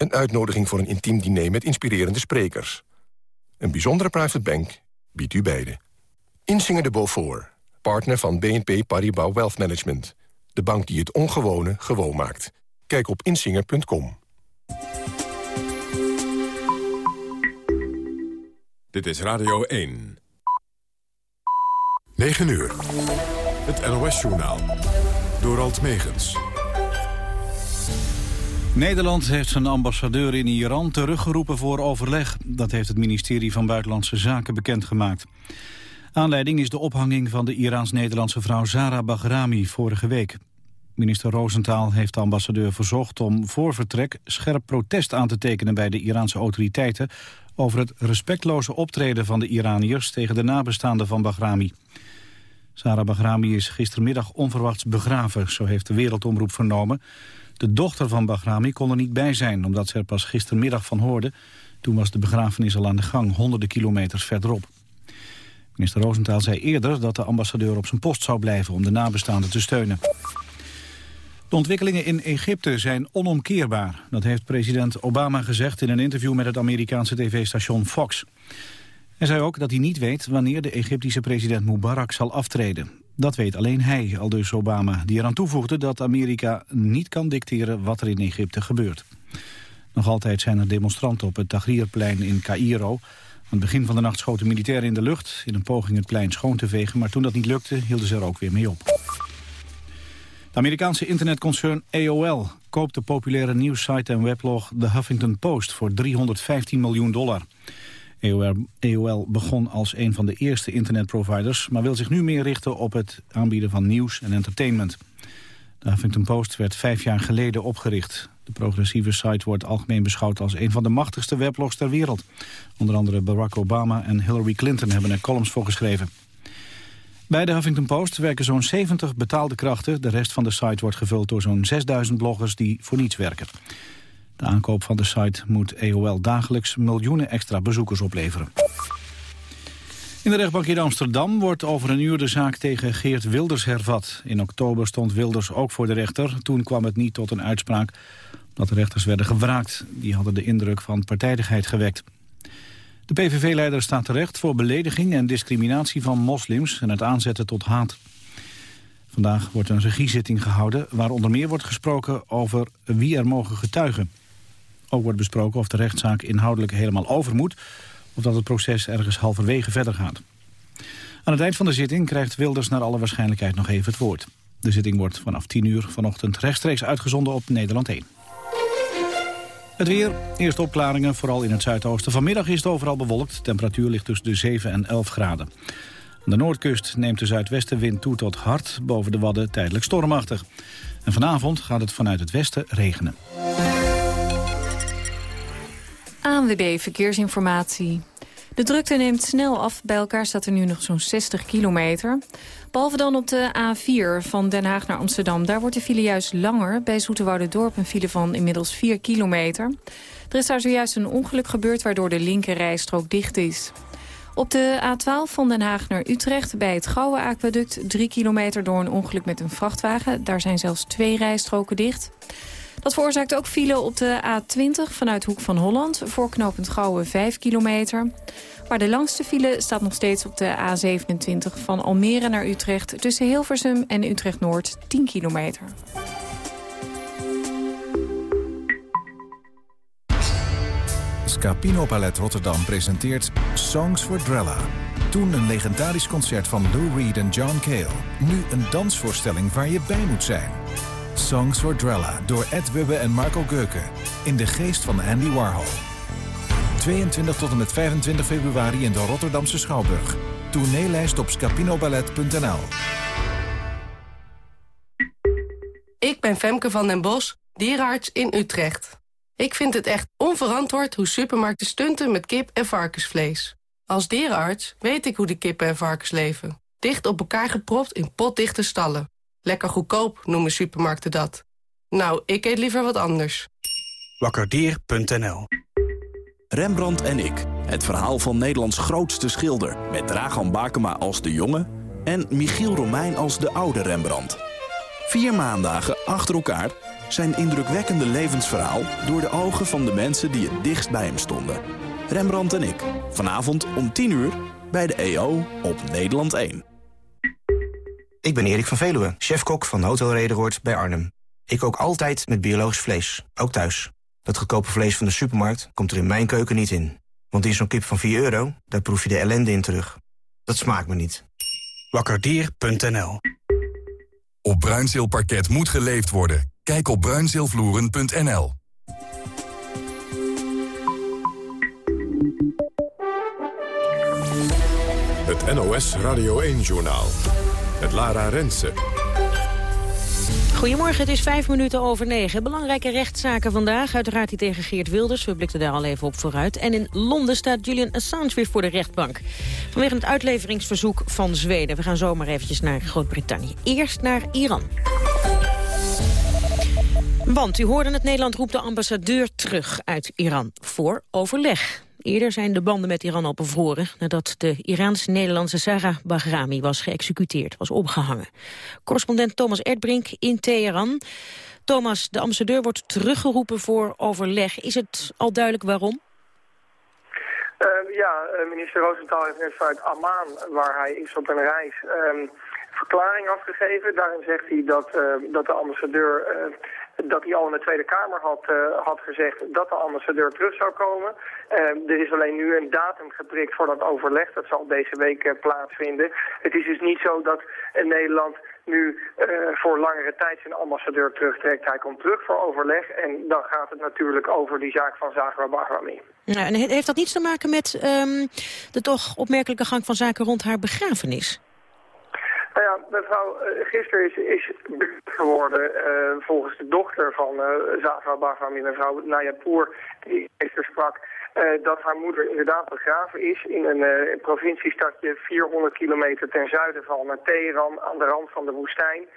Een uitnodiging voor een intiem diner met inspirerende sprekers. Een bijzondere private bank biedt u beide. Insinger de Beaufort, partner van BNP Paribas Wealth Management. De bank die het ongewone gewoon maakt. Kijk op insinger.com. Dit is Radio 1. 9 uur. Het NOS-journaal. Door Alt Megens. Nederland heeft zijn ambassadeur in Iran teruggeroepen voor overleg. Dat heeft het ministerie van Buitenlandse Zaken bekendgemaakt. Aanleiding is de ophanging van de Iraans-Nederlandse vrouw Zara Bahrami vorige week. Minister Roosentaal heeft de ambassadeur verzocht om voor vertrek scherp protest aan te tekenen bij de Iraanse autoriteiten over het respectloze optreden van de Iraniërs tegen de nabestaanden van Bahrami. Sarah Bahrami is gistermiddag onverwachts begraven, zo heeft de Wereldomroep vernomen. De dochter van Bahrami kon er niet bij zijn, omdat ze er pas gistermiddag van hoorde. Toen was de begrafenis al aan de gang, honderden kilometers verderop. Minister Roosentaal zei eerder dat de ambassadeur op zijn post zou blijven om de nabestaanden te steunen. De ontwikkelingen in Egypte zijn onomkeerbaar. Dat heeft president Obama gezegd in een interview met het Amerikaanse tv-station Fox. Hij zei ook dat hij niet weet wanneer de Egyptische president Mubarak zal aftreden. Dat weet alleen hij, aldus Obama, die eraan toevoegde dat Amerika niet kan dicteren wat er in Egypte gebeurt. Nog altijd zijn er demonstranten op het Tahrirplein in Cairo. Aan het begin van de nacht schoten militairen in de lucht... in een poging het plein schoon te vegen, maar toen dat niet lukte... hielden ze er ook weer mee op. De Amerikaanse internetconcern AOL koopt de populaire nieuwssite en weblog The Huffington Post voor 315 miljoen dollar. AOL, begon als een van de eerste internetproviders... maar wil zich nu meer richten op het aanbieden van nieuws en entertainment. De Huffington Post werd vijf jaar geleden opgericht. De progressieve site wordt algemeen beschouwd als een van de machtigste weblogs ter wereld. Onder andere Barack Obama en Hillary Clinton hebben er columns voor geschreven. Bij de Huffington Post werken zo'n 70 betaalde krachten. De rest van de site wordt gevuld door zo'n 6000 bloggers die voor niets werken. De aankoop van de site moet EOL dagelijks miljoenen extra bezoekers opleveren. In de rechtbank in Amsterdam wordt over een uur de zaak tegen Geert Wilders hervat. In oktober stond Wilders ook voor de rechter. Toen kwam het niet tot een uitspraak omdat de rechters werden gewraakt. Die hadden de indruk van partijdigheid gewekt. De PVV-leider staat terecht voor belediging en discriminatie van moslims... en het aanzetten tot haat. Vandaag wordt een regiezitting gehouden... waar onder meer wordt gesproken over wie er mogen getuigen. Ook wordt besproken of de rechtszaak inhoudelijk helemaal over moet... of dat het proces ergens halverwege verder gaat. Aan het eind van de zitting krijgt Wilders naar alle waarschijnlijkheid nog even het woord. De zitting wordt vanaf 10 uur vanochtend rechtstreeks uitgezonden op Nederland 1. Het weer, eerste opklaringen, vooral in het zuidoosten. Vanmiddag is het overal bewolkt. Temperatuur ligt tussen de 7 en 11 graden. Aan de noordkust neemt de zuidwestenwind toe tot hard, boven de Wadden tijdelijk stormachtig. En vanavond gaat het vanuit het westen regenen. ANWB Verkeersinformatie. De drukte neemt snel af. Bij elkaar staat er nu nog zo'n 60 kilometer. Behalve dan op de A4 van Den Haag naar Amsterdam. Daar wordt de file juist langer. Bij Dorp een file van inmiddels 4 kilometer. Er is daar zojuist een ongeluk gebeurd... waardoor de linkerrijstrook dicht is. Op de A12 van Den Haag naar Utrecht bij het Gouwe Aquaduct... 3 kilometer door een ongeluk met een vrachtwagen. Daar zijn zelfs twee rijstroken dicht. Dat veroorzaakt ook file op de A20 vanuit Hoek van Holland... voor knooppunt Gouwen 5 kilometer. Maar de langste file staat nog steeds op de A27 van Almere naar Utrecht... tussen Hilversum en Utrecht-Noord 10 kilometer. Scapino Palet Rotterdam presenteert Songs for Drella. Toen een legendarisch concert van Lou Reed en John Cale. Nu een dansvoorstelling waar je bij moet zijn. Songs for Drella door Ed Wubbe en Marco Geuken. In de geest van Andy Warhol. 22 tot en met 25 februari in de Rotterdamse Schouwburg. Tourneelijst op scapinoballet.nl Ik ben Femke van den Bos, dierenarts in Utrecht. Ik vind het echt onverantwoord hoe supermarkten stunten met kip en varkensvlees. Als dierenarts weet ik hoe de kippen en varkens leven. Dicht op elkaar gepropt in potdichte stallen. Lekker goedkoop noemen supermarkten dat. Nou, ik eet liever wat anders. Wakkerdier.nl Rembrandt en ik. Het verhaal van Nederlands grootste schilder. Met Dragan Bakema als de jonge en Michiel Romein als de oude Rembrandt. Vier maandagen achter elkaar Zijn indrukwekkende levensverhaal door de ogen van de mensen die het dichtst bij hem stonden. Rembrandt en ik, vanavond om 10 uur bij de EO op Nederland 1. Ik ben Erik van Veluwe, chefkok van Hotel Rederoord bij Arnhem. Ik kook altijd met biologisch vlees, ook thuis. Dat goedkope vlees van de supermarkt komt er in mijn keuken niet in. Want in zo'n kip van 4 euro, daar proef je de ellende in terug. Dat smaakt me niet. Wakkerdier.nl Op Bruinzeelparket moet geleefd worden. Kijk op bruinzeelvloeren.nl Het NOS Radio 1-journaal. Het Lara Rensen. Goedemorgen, het is vijf minuten over negen. Belangrijke rechtszaken vandaag. Uiteraard die tegen Geert Wilders. We blikten daar al even op vooruit. En in Londen staat Julian Assange weer voor de rechtbank. Vanwege het uitleveringsverzoek van Zweden. We gaan zomaar eventjes naar Groot-Brittannië. Eerst naar Iran. Want u hoorde het, Nederland roept de ambassadeur terug uit Iran voor overleg. Eerder zijn de banden met Iran al bevroren... nadat de Iraans-Nederlandse Sarah Bahrami was geëxecuteerd, was opgehangen. Correspondent Thomas Erdbrink in Teheran. Thomas, de ambassadeur wordt teruggeroepen voor overleg. Is het al duidelijk waarom? Uh, ja, eh, minister Rosenthal heeft net vanuit Amman, waar hij is op een reis, uh, verklaring afgegeven. Daarin zegt hij dat, uh, dat de ambassadeur dat hij al in de Tweede Kamer had, uh, had gezegd dat de ambassadeur terug zou komen. Uh, er is alleen nu een datum geprikt voor dat overleg. Dat zal deze week uh, plaatsvinden. Het is dus niet zo dat Nederland nu voor langere tijd zijn ambassadeur terugtrekt. Hij komt terug voor overleg en dan gaat het natuurlijk over die zaak van Zagra Bahrami. Ja, en heeft dat niets te maken met um, de toch opmerkelijke gang van zaken rond haar begrafenis? Nou ja, mevrouw, uh, gisteren is, is geworden uh, volgens de dochter van uh, Zafra Bahrami, mevrouw Nayapour, die gisteren sprak, dat haar moeder inderdaad begraven is in een, provinciestadje 400 kilometer ten zuiden van Teheran, aan de rand van de woestijn.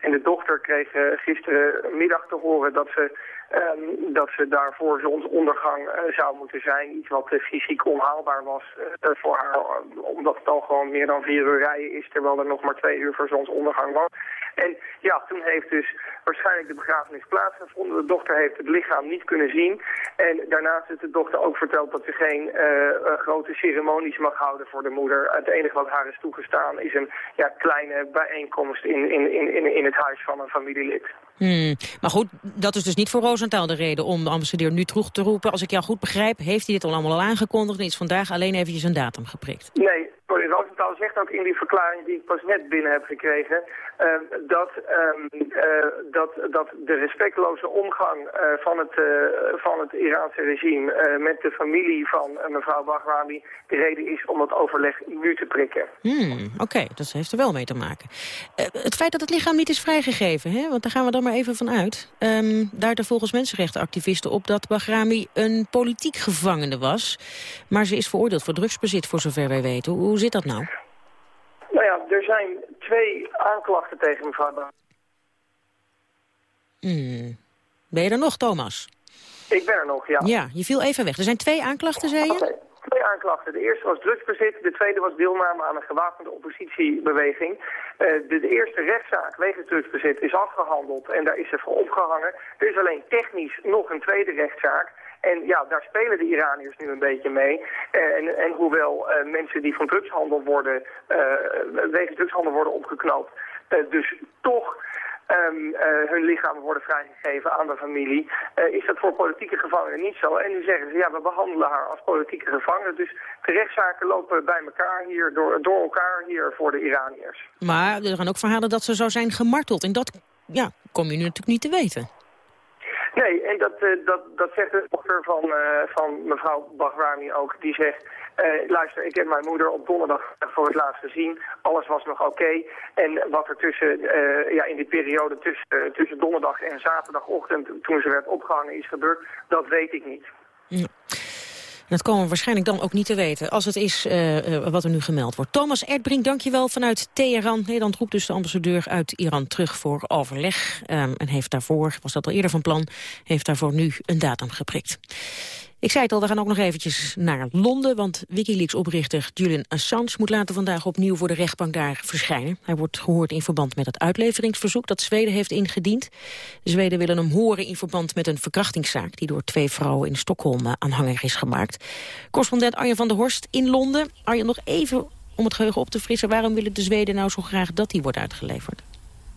En de dochter kreeg gisterenmiddag te horen dat ze Um, dat ze daar voor zonsondergang uh, zou moeten zijn. Iets wat uh, fysiek onhaalbaar was uh, voor haar, omdat het al gewoon meer dan vier uur rijden is, terwijl er nog maar twee uur voor zonsondergang was. En ja, toen heeft dus waarschijnlijk de begrafenis plaatsgevonden. De dochter heeft het lichaam niet kunnen zien. En daarnaast heeft de dochter ook verteld dat ze geen grote ceremonies mag houden voor de moeder. Het enige wat haar is toegestaan is een ja, kleine bijeenkomst in, in, in, in het huis van een familielid. Hmm. Maar goed, dat is dus niet voor Rosenthal de reden om de ambassadeur nu terug te roepen. Als ik jou goed begrijp, heeft hij dit al allemaal al aangekondigd en is vandaag alleen eventjes een datum geprikt. Nee, Rosenthal zegt ook in die verklaring die ik pas net binnen heb gekregen... Uh, dat, um, uh, dat, dat de respectloze omgang uh, van, het, van het Iraanse regime met de familie van mevrouw Bahrami... de reden is om het overleg nu te prikken. Hmm, Oké, okay, dat heeft er wel mee te maken. het feit dat het lichaam niet is vrijgegeven, hè, want daar gaan we dan maar even van uit... Um, duidt er volgens mensenrechtenactivisten op dat Bahrami een politiek gevangene was. Maar ze is veroordeeld voor drugsbezit, voor zover wij weten. Hoe zit dat nou? Nou ja, er zijn twee aanklachten tegen mevrouw Hmm. Ben je er nog, Thomas? Ik ben er nog, ja. Ja, je viel even weg. Er zijn twee aanklachten, zei je? Okay. Twee aanklachten. De eerste was drugsbezit, de tweede was deelname aan een gewapende oppositiebeweging. Uh, de, eerste rechtszaak wegens drugsbezit is afgehandeld en daar is ze voor opgehangen. Er is alleen technisch nog een tweede rechtszaak. En ja, daar spelen de Iraniërs nu een beetje mee. Uh, en, en, hoewel uh, mensen die van drugshandel worden, wegens drugshandel worden opgeknapt, dus toch um, uh, hun lichamen worden vrijgegeven aan de familie, uh, is dat voor politieke gevangenen niet zo. En nu zeggen ze, ja, we behandelen haar als politieke gevangene. Dus de rechtszaken lopen bij elkaar hier, door, door elkaar hier voor de Iraniërs. Maar er gaan ook verhalen dat ze zou zijn gemarteld. En dat ja, kom je nu natuurlijk niet te weten. Nee, en dat, uh, dat, dat zegt de dochter van, uh, van mevrouw Bahrami ook. Die zegt, uh, luister, ik heb mijn moeder op donderdag voor het laatst gezien. Alles was nog oké. En wat er tussen, ja, in die periode tussen, tussen donderdag en zaterdagochtend, toen ze werd opgehangen, is gebeurd, dat weet ik niet. Dat komen we waarschijnlijk dan ook niet te weten, als het is wat er nu gemeld wordt. Thomas Erdbrink, dankjewel vanuit Teheran. Nederland roept dus de ambassadeur uit Iran terug voor overleg. Um, en heeft daarvoor, was dat al eerder van plan, heeft daarvoor nu een datum geprikt. Ik zei het al, we gaan ook nog eventjes naar Londen... want Wikileaks-oprichter Julian Assange moet later vandaag opnieuw voor de rechtbank daar verschijnen. Hij wordt gehoord in verband met het uitleveringsverzoek dat Zweden heeft ingediend. De Zweden willen hem horen in verband met een verkrachtingszaak... die door twee vrouwen in Stockholm eh, aanhangig is gemaakt. Correspondent Arjen van der Horst in Londen. Arjen, nog even om het geheugen op te frissen. Waarom willen de Zweden nou zo graag dat hij wordt uitgeleverd?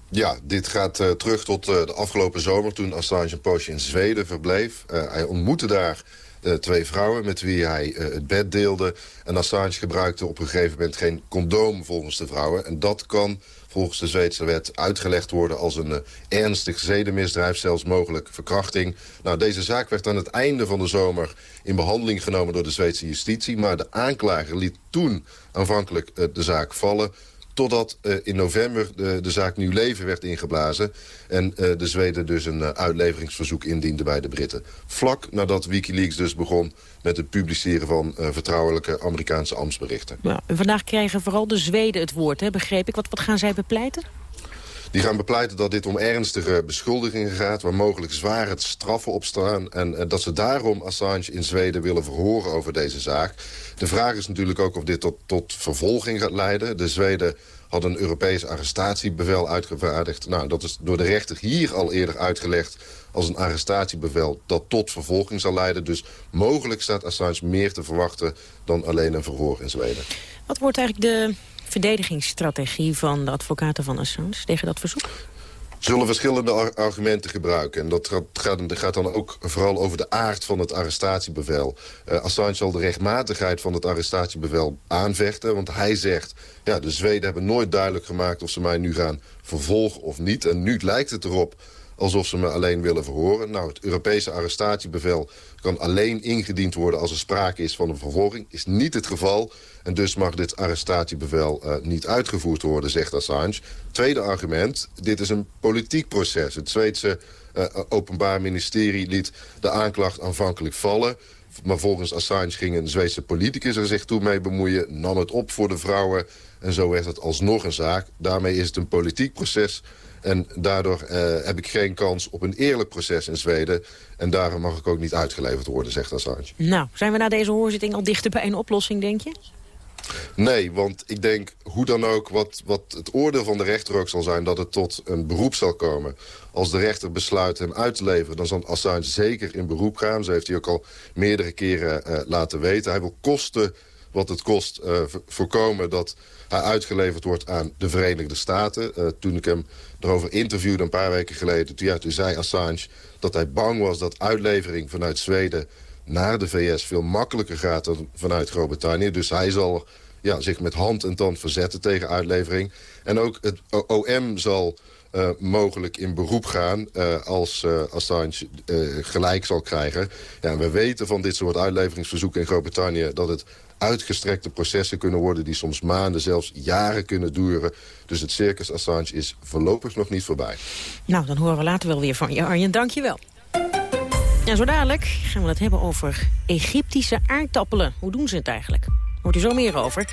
Ja, dit gaat uh, terug tot uh, de afgelopen zomer toen Assange een poosje in Zweden verbleef. Hij ontmoette daar uh, twee vrouwen met wie hij uh, het bed deelde. En Assange gebruikte op een gegeven moment geen condoom volgens de vrouwen. En dat kan volgens de Zweedse wet uitgelegd worden als een uh, ernstig zedenmisdrijf, zelfs mogelijk verkrachting. Nou, deze zaak werd aan het einde van de zomer in behandeling genomen door de Zweedse justitie. Maar de aanklager liet toen aanvankelijk de zaak vallen Totdat uh, in november de, de, zaak Nieuw Leven werd ingeblazen... en uh, de Zweden dus een uh, uitleveringsverzoek indiende bij de Britten. Vlak nadat Wikileaks dus begon met het publiceren van vertrouwelijke Amerikaanse ambtsberichten. Ja, vandaag krijgen vooral de Zweden het woord, hè, begreep ik. Wat, wat gaan zij bepleiten? Die gaan bepleiten dat dit om ernstige beschuldigingen gaat... waar mogelijk zware straffen op staan... en uh, dat ze daarom Assange in Zweden willen verhoren over deze zaak. De vraag is natuurlijk ook of dit tot, tot vervolging gaat leiden. De Zweden hadden een Europees arrestatiebevel uitgevaardigd. Nou, dat is door de rechter hier al eerder uitgelegd als een arrestatiebevel dat tot vervolging zal leiden. Dus mogelijk staat Assange meer te verwachten dan alleen een verhoor in Zweden. Wat wordt eigenlijk de verdedigingsstrategie van de advocaten van Assange tegen dat verzoek? zullen verschillende argumenten gebruiken. En dat gaat, dan ook vooral over de aard van het arrestatiebevel. Uh, Assange zal de rechtmatigheid van het arrestatiebevel aanvechten. Want hij zegt, ja, de Zweden hebben nooit duidelijk gemaakt... of ze mij nu gaan vervolgen of niet. En nu lijkt het erop alsof ze me alleen willen verhoren. Nou, het Europese arrestatiebevel kan alleen ingediend worden... als er sprake is van een vervolging. Is niet het geval. En dus mag dit arrestatiebevel uh, niet uitgevoerd worden, zegt Assange. Tweede argument, dit is een politiek proces. Het Zweedse uh, Openbaar Ministerie liet de aanklacht aanvankelijk vallen... Maar volgens Assange ging een Zweedse politicus er zich toe mee bemoeien... nam het op voor de vrouwen en zo werd het alsnog een zaak. Daarmee is het een politiek proces en daardoor uh, heb ik geen kans op een eerlijk proces in Zweden. En daarom mag ik ook niet uitgeleverd worden, zegt Assange. Nou, zijn we na deze hoorzitting al dichter bij een oplossing, denk je? Nee, want ik denk hoe dan ook wat, wat het oordeel van de rechter ook zal zijn... dat het tot een beroep zal komen. Als de rechter besluit hem uit te leveren... dan zal Assange zeker in beroep gaan. Zo heeft hij ook al meerdere keren uh, laten weten. Hij wil kosten wat het kost uh, voorkomen dat hij uitgeleverd wordt aan de Verenigde Staten. Uh, toen ik hem erover interviewde een paar weken geleden... Toen, ja, zei Assange dat hij bang was dat uitlevering vanuit Zweden naar de VS veel makkelijker gaat dan vanuit Groot-Brittannië. Dus hij zal ja, zich met hand en tand verzetten tegen uitlevering. En ook het OM zal uh, mogelijk in beroep gaan als Assange gelijk zal krijgen. Ja, we weten van dit soort uitleveringsverzoeken in Groot-Brittannië... dat het uitgestrekte processen kunnen worden... die soms maanden, zelfs jaren kunnen duren. Dus het circus Assange is voorlopig nog niet voorbij. Nou, dan horen we later wel weer van je, Arjen. Dank je wel. En zo dadelijk gaan we het hebben over Egyptische aardappelen. Hoe doen ze het eigenlijk? Hoort u zo meer over.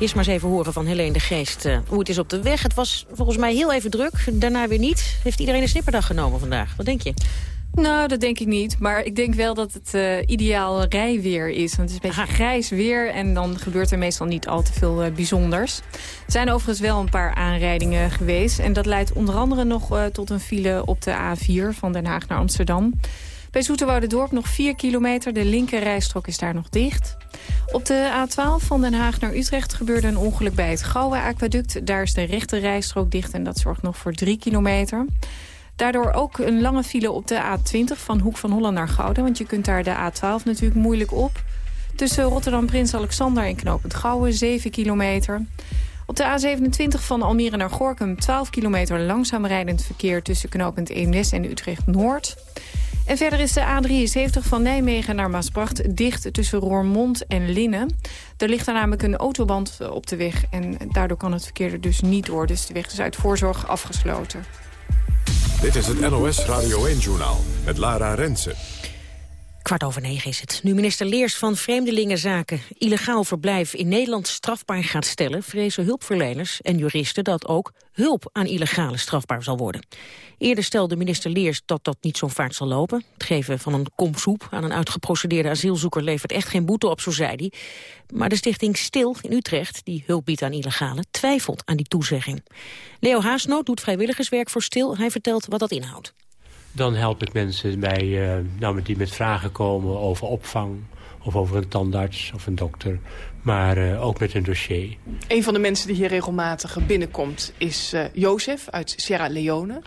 Eerst maar eens even horen van Helene de Geest uh, hoe het is op de weg. Het was volgens mij heel even druk, daarna weer niet. Heeft iedereen een snipperdag genomen vandaag? Wat denk je? Nou, dat denk ik niet. Maar ik denk wel dat het uh, ideaal rijweer is. Want het is een beetje grijs weer en dan gebeurt er meestal niet al te veel uh, bijzonders. Er zijn overigens wel een paar aanrijdingen geweest. En dat leidt onder andere nog uh, tot een file op de A4 van Den Haag naar Amsterdam. Bij Dorp nog 4 kilometer. De linker rijstrook is daar nog dicht. Op de A12 van Den Haag naar Utrecht gebeurde een ongeluk bij het Gouwe-aquaduct. Daar is de rechter rijstrook dicht en dat zorgt nog voor 3 kilometer. Daardoor ook een lange file op de A20 van Hoek van Holland naar Gouden. Want je kunt daar de A12 natuurlijk moeilijk op. Tussen Rotterdam Prins Alexander en Knopend Gouwen 7 kilometer. Op de A27 van Almere naar Gorkum 12 kilometer langzaam rijdend verkeer... tussen knooppunt Eemnes en Utrecht-Noord. En verder is de A73 van Nijmegen naar Maasbracht dicht tussen Roermond en Linnen. Er ligt daar namelijk een autoband op de weg en daardoor kan het verkeer er dus niet door. Dus de weg is uit voorzorg afgesloten. Dit is het NOS Radio 1-journaal met Lara Rensen. Kwart over negen is het. Nu minister Leers van Vreemdelingenzaken illegaal verblijf in Nederland strafbaar gaat stellen, vrezen hulpverleners en juristen dat ook hulp aan illegale strafbaar zal worden. Eerder stelde minister Leers dat dat niet zo vaak zal lopen. Het geven van een kom soep aan een uitgeprocedeerde asielzoeker levert echt geen boete op, zo zei hij. Maar de stichting Stil in Utrecht, die hulp biedt aan illegale, twijfelt aan die toezegging. Leo Haasnoot doet vrijwilligerswerk voor Stil. Hij vertelt wat dat inhoudt. Dan help ik mensen bij, uh, nou, die met vragen komen over opvang... of over een tandarts of een dokter, maar uh, ook met een dossier. Een van de mensen die hier regelmatig binnenkomt is uh, Jozef uit Sierra Leone.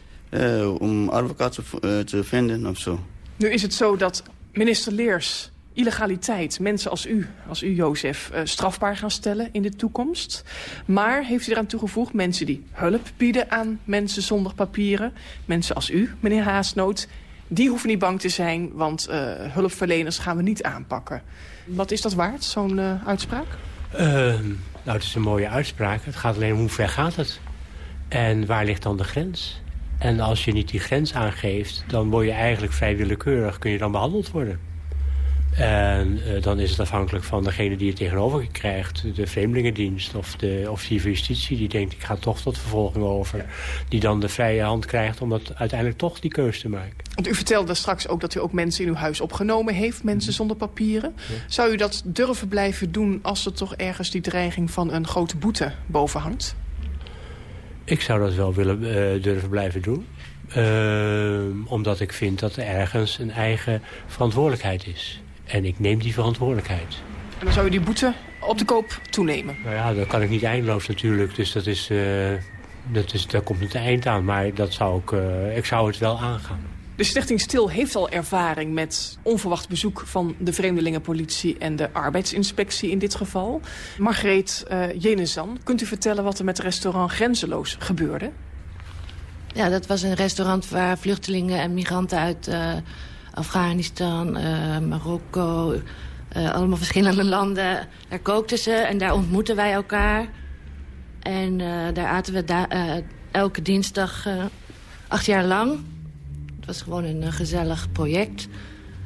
om advocaat te vinden of zo. Nu is het zo dat minister Leers illegaliteit, mensen als u, als u Jozef, uh, strafbaar gaan stellen in de toekomst. Maar heeft u eraan toegevoegd mensen die hulp bieden aan mensen zonder papieren. Mensen als u, meneer Haasnoot, die hoeven niet bang te zijn, want uh, hulpverleners gaan we niet aanpakken. Wat is dat waard, zo'n uh, uitspraak? nou, het is een mooie uitspraak. Het gaat alleen om hoe ver gaat het. En waar ligt dan de grens? En als je niet die grens aangeeft, dan word je eigenlijk vrij willekeurig, kun je dan behandeld worden. En uh, dan is het afhankelijk van degene die het tegenover krijgt. De vreemdelingendienst of de officier justitie. Die denkt, ik ga toch tot vervolging over. Die dan de vrije hand krijgt om dat uiteindelijk toch die keuze te maken. Want u vertelde straks ook dat u ook mensen in uw huis opgenomen heeft. Mensen mhm. zonder papieren. Zou u dat durven blijven doen als er toch ergens die dreiging van een grote boete boven hangt? Ik zou dat wel willen uh, durven blijven doen. Uh, omdat ik vind dat er ergens een eigen verantwoordelijkheid is. En ik neem die verantwoordelijkheid. En dan zou je die boete op de koop toenemen? Nou ja, dat kan ik niet eindeloos natuurlijk. Dus dat is, uh, dat is, daar komt het eind aan. Maar dat zou ik, uh, ik zou het wel aangaan. De Stichting Stil heeft al ervaring met onverwacht bezoek van de Vreemdelingenpolitie en de arbeidsinspectie in dit geval. Margreet uh, Jenezan, kunt u vertellen wat er met het restaurant Grenzeloos gebeurde? Ja, dat was een restaurant waar vluchtelingen en migranten uit uh, Afghanistan, uh, Marokko, uh, allemaal verschillende landen. Daar kookten ze en daar ontmoetten wij elkaar. En uh, daar aten we elke dinsdag acht jaar lang. Het was gewoon een gezellig project.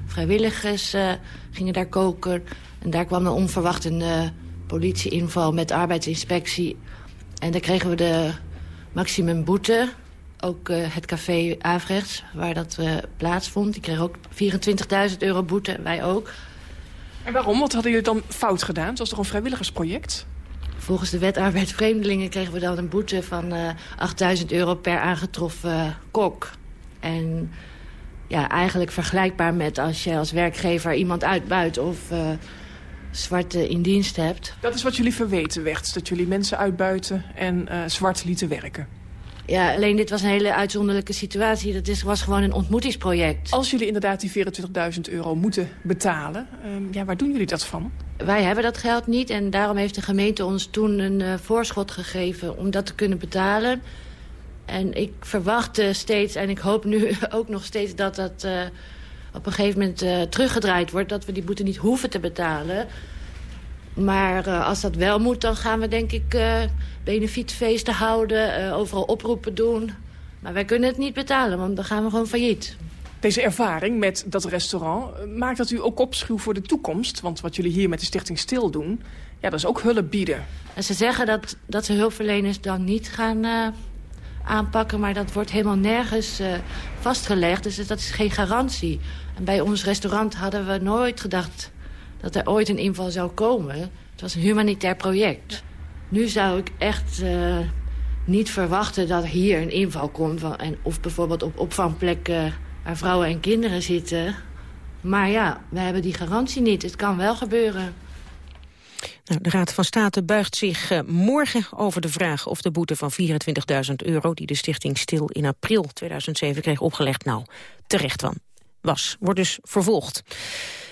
Vrijwilligers gingen daar koken. En daar kwam een onverwacht een politieinval met arbeidsinspectie. En daar kregen we de maximum boete ook uh, het café Avrechts, waar dat uh, plaatsvond. Die kreeg ook 24.000 euro boete, wij ook. En waarom? Wat hadden jullie dan fout gedaan? Het was toch een vrijwilligersproject? Volgens de wet arbeid vreemdelingen kregen we dan een boete van uh, eh, 8.000 euro per aangetroffen kok. En ja, eigenlijk vergelijkbaar met als je als werkgever iemand uitbuit of zwarte in dienst hebt. Dat is wat jullie verweten werd, dat jullie mensen uitbuiten en zwart lieten werken. Ja, alleen dit was een hele uitzonderlijke situatie. Dat is, was gewoon een ontmoetingsproject. Als jullie inderdaad die 24.000 euro moeten betalen, uh, ja, waar doen jullie dat van? Wij hebben dat geld niet en daarom heeft de gemeente ons toen een uh, voorschot gegeven om dat te kunnen betalen. En ik verwachtte steeds, en ik hoop nu ook nog steeds dat dat uh, op een gegeven moment uh, teruggedraaid wordt. Dat we die boete niet hoeven te betalen. Maar uh, als dat wel moet, dan gaan we denk ik uh, benefietfeesten houden, uh, overal oproepen doen. Maar wij kunnen het niet betalen, want dan gaan we gewoon failliet. Deze ervaring met dat restaurant, maakt dat u ook opschuw voor de toekomst? Want wat jullie hier met de Stichting Stil doen, ja, dat is ook hulp bieden. En ze zeggen dat, dat ze hulpverleners dan niet gaan aanpakken, maar dat wordt helemaal nergens vastgelegd. Dus dat is geen garantie. En bij ons restaurant hadden we nooit gedacht dat er ooit een inval zou komen. Het was een humanitair project. Nu zou ik echt uh, niet verwachten dat hier een inval komt. Van, en, of bijvoorbeeld op opvangplekken waar vrouwen en kinderen zitten. Maar ja, we hebben die garantie niet. Het kan wel gebeuren. Nou, de Raad van State buigt zich uh, morgen over de vraag of de boete van 24.000 euro... die de stichting Stil in april 2007 kreeg opgelegd, nou terecht van was. Wordt dus vervolgd.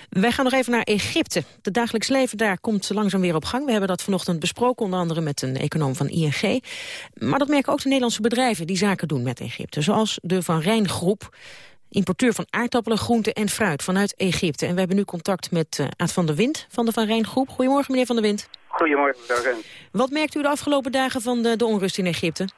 Wij gaan nog even naar Egypte. Het dagelijks leven daar komt langzaam weer op gang. We hebben dat vanochtend besproken, onder andere met een econoom van ING. Maar dat merken ook de Nederlandse bedrijven die zaken doen met Egypte. Zoals de Van Rijn Groep, importeur van aardappelen, groenten en fruit vanuit Egypte. En we hebben nu contact met uh, Aad van der Wind van de Van Rijn Groep. Goedemorgen, meneer Van der Wind. Goedemorgen, Wat merkt u de afgelopen dagen van de, de onrust in Egypte?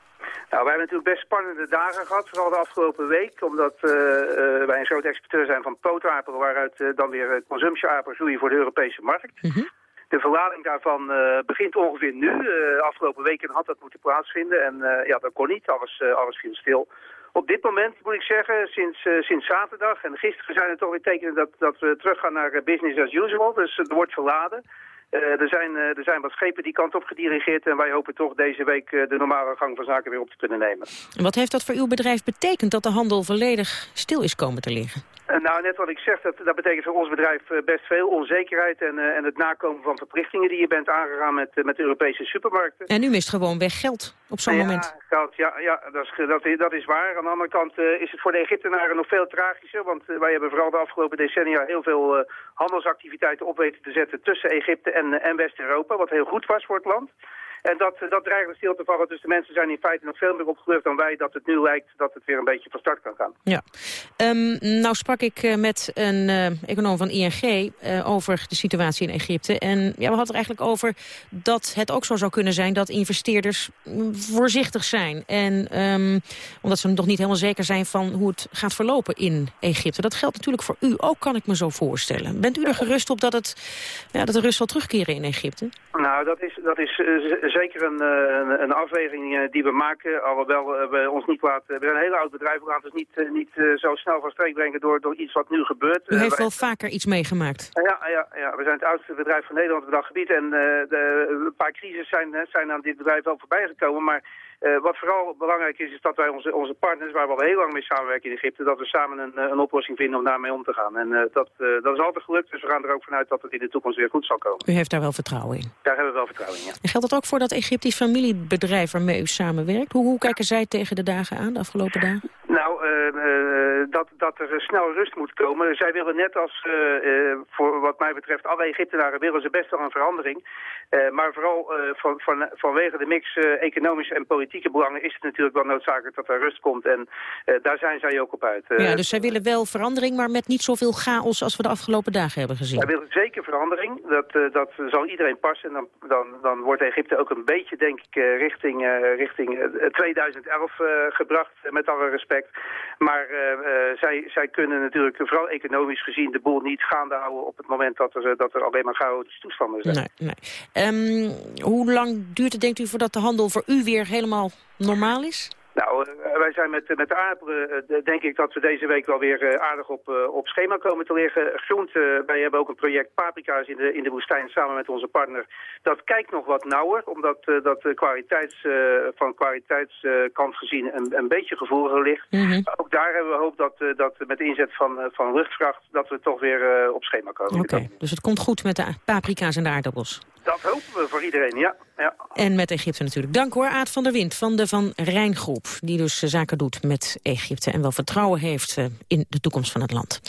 Nou, wij hebben natuurlijk best spannende dagen gehad, vooral de afgelopen week. Omdat uh, uh, wij een groot exporteur zijn van pootapen, waaruit uh, dan weer consumptieapen groeien voor de Europese markt. Mm -hmm. De verlading daarvan begint ongeveer nu. afgelopen weken had dat moeten plaatsvinden en ja, dat kon niet, alles, alles viel stil. Op dit moment moet ik zeggen, sinds, sinds zaterdag en gisteren zijn er toch weer tekenen dat, dat we teruggaan naar business as usual. Dus er wordt verladen. Uh, er, zijn, uh, er zijn wat schepen die kant op gedirigeerd en wij hopen toch deze week uh, de normale gang van zaken weer op te kunnen nemen. En wat heeft dat voor uw bedrijf betekend dat de handel volledig stil is komen te liggen? Nou, net wat ik zeg, dat, dat betekent voor ons bedrijf best veel onzekerheid en, en het nakomen van verplichtingen die je bent aangegaan met, met de Europese supermarkten. En u mist gewoon weg geld op zo'n ja, moment. Geld, ja, ja dat, is, dat, is, dat is waar. Aan de andere kant is het voor de Egyptenaren nog veel tragischer, want wij hebben vooral de afgelopen decennia heel veel handelsactiviteiten op weten te zetten tussen Egypte en, en West-Europa, wat heel goed was voor het land. En dat, dat dreigt stil te vallen. Dus de mensen zijn in feite nog veel meer opgelucht dan wij... dat het nu lijkt dat het weer een beetje van start kan gaan. Ja. Um, nou sprak ik uh, met een uh, econoom van ING uh, over de situatie in Egypte. En ja, we hadden het er eigenlijk over dat het ook zo zou kunnen zijn... dat investeerders voorzichtig zijn. En um, omdat ze nog niet helemaal zeker zijn van hoe het gaat verlopen in Egypte. Dat geldt natuurlijk voor u ook, kan ik me zo voorstellen. Bent u er gerust op dat, het, ja, dat de rust zal terugkeren in Egypte? Nou, dat is, dat is zeker een, een, een, afweging die we maken, alhoewel we ons niet laten... We zijn een heel oud bedrijf, we laten ons niet, niet zo snel van streek brengen door, door iets wat nu gebeurt. U heeft wel vaker iets meegemaakt. Ja, ja, ja, we zijn het oudste bedrijf van Nederland op dat gebied. En de, een paar crises zijn, zijn aan dit bedrijf wel voorbij gekomen, maar... Uh, wat vooral belangrijk is, is dat wij onze, onze partners, waar we al heel lang mee samenwerken in Egypte, dat we samen een, een oplossing vinden om daarmee om te gaan. En uh, dat, uh, dat is altijd gelukt, dus we gaan er ook vanuit dat het in de toekomst weer goed zal komen. U heeft daar wel vertrouwen in? Daar hebben we wel vertrouwen in, ja. En geldt dat ook voor dat Egyptisch familiebedrijf waarmee u samenwerkt? Hoe, hoe kijken zij tegen de dagen aan, de afgelopen dagen? Nou, dat, dat er snel rust moet komen. Zij willen net als, voor wat mij betreft, alle Egyptenaren willen ze best wel een verandering. maar vooral van, van, vanwege de mix economische en politieke belangen is het natuurlijk wel noodzakelijk dat er rust komt. En uh, daar zijn zij ook op uit. Uh, ja, dus zij willen wel verandering, maar met niet zoveel chaos als we de afgelopen dagen hebben gezien. Zij willen zeker verandering. Dat, uh, dat zal iedereen passen. En dan, dan, dan wordt Egypte ook een beetje, denk ik, richting, richting 2011 gebracht, met alle respect. Maar zij, zij kunnen natuurlijk, vooral economisch gezien, de boel niet gaande houden op het moment dat er, dat er alleen maar chaotische toestanden zijn. Nee, nee. Um, hoe lang duurt het, denkt u, voordat de handel voor u weer helemaal normaal is? Nou, uh, wij zijn met, met de aardappelen, denk ik dat we deze week wel weer uh, aardig op, op schema komen te liggen. Groente, wij hebben ook een project paprika's in de, in de woestijn samen met onze partner. Dat kijkt nog wat nauwer, omdat dat kwaliteits, van kwaliteitskant gezien een, een beetje gevoeliger ligt. Mm -hmm. Ook daar hebben we hoop dat, dat met de inzet van, van luchtvracht, dat we toch weer op schema komen. Oké, okay. dus het komt goed met de paprika's en de aardappels. Dat hopen we voor iedereen, ja. ja. En met Egypte natuurlijk. Dank hoor, Aad van der Wind van de Van Rijn Groep. Die dus zaken doet met Egypte en wel vertrouwen heeft in de toekomst van het land.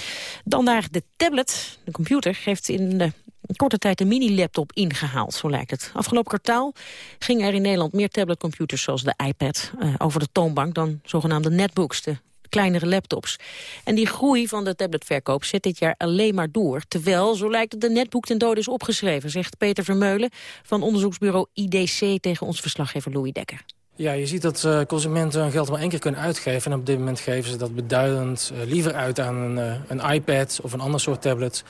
Dan naar de tablet. De computer heeft in de korte tijd de mini-laptop ingehaald, zo lijkt het. Afgelopen kwartaal gingen er in Nederland meer tabletcomputers zoals de iPad uh, over de toonbank dan zogenaamde netbooks, de kleinere laptops. En die groei van de tabletverkoop zet dit jaar alleen maar door. Terwijl, zo lijkt het, de netboek ten dode is opgeschreven, zegt Peter Vermeulen van onderzoeksbureau IDC tegen ons verslaggever Louis Dekker. Ja, je ziet dat uh, consumenten hun geld maar één keer kunnen uitgeven. En op dit moment geven ze dat beduidend uh, liever uit aan een, uh, een, iPad of een ander soort tablet...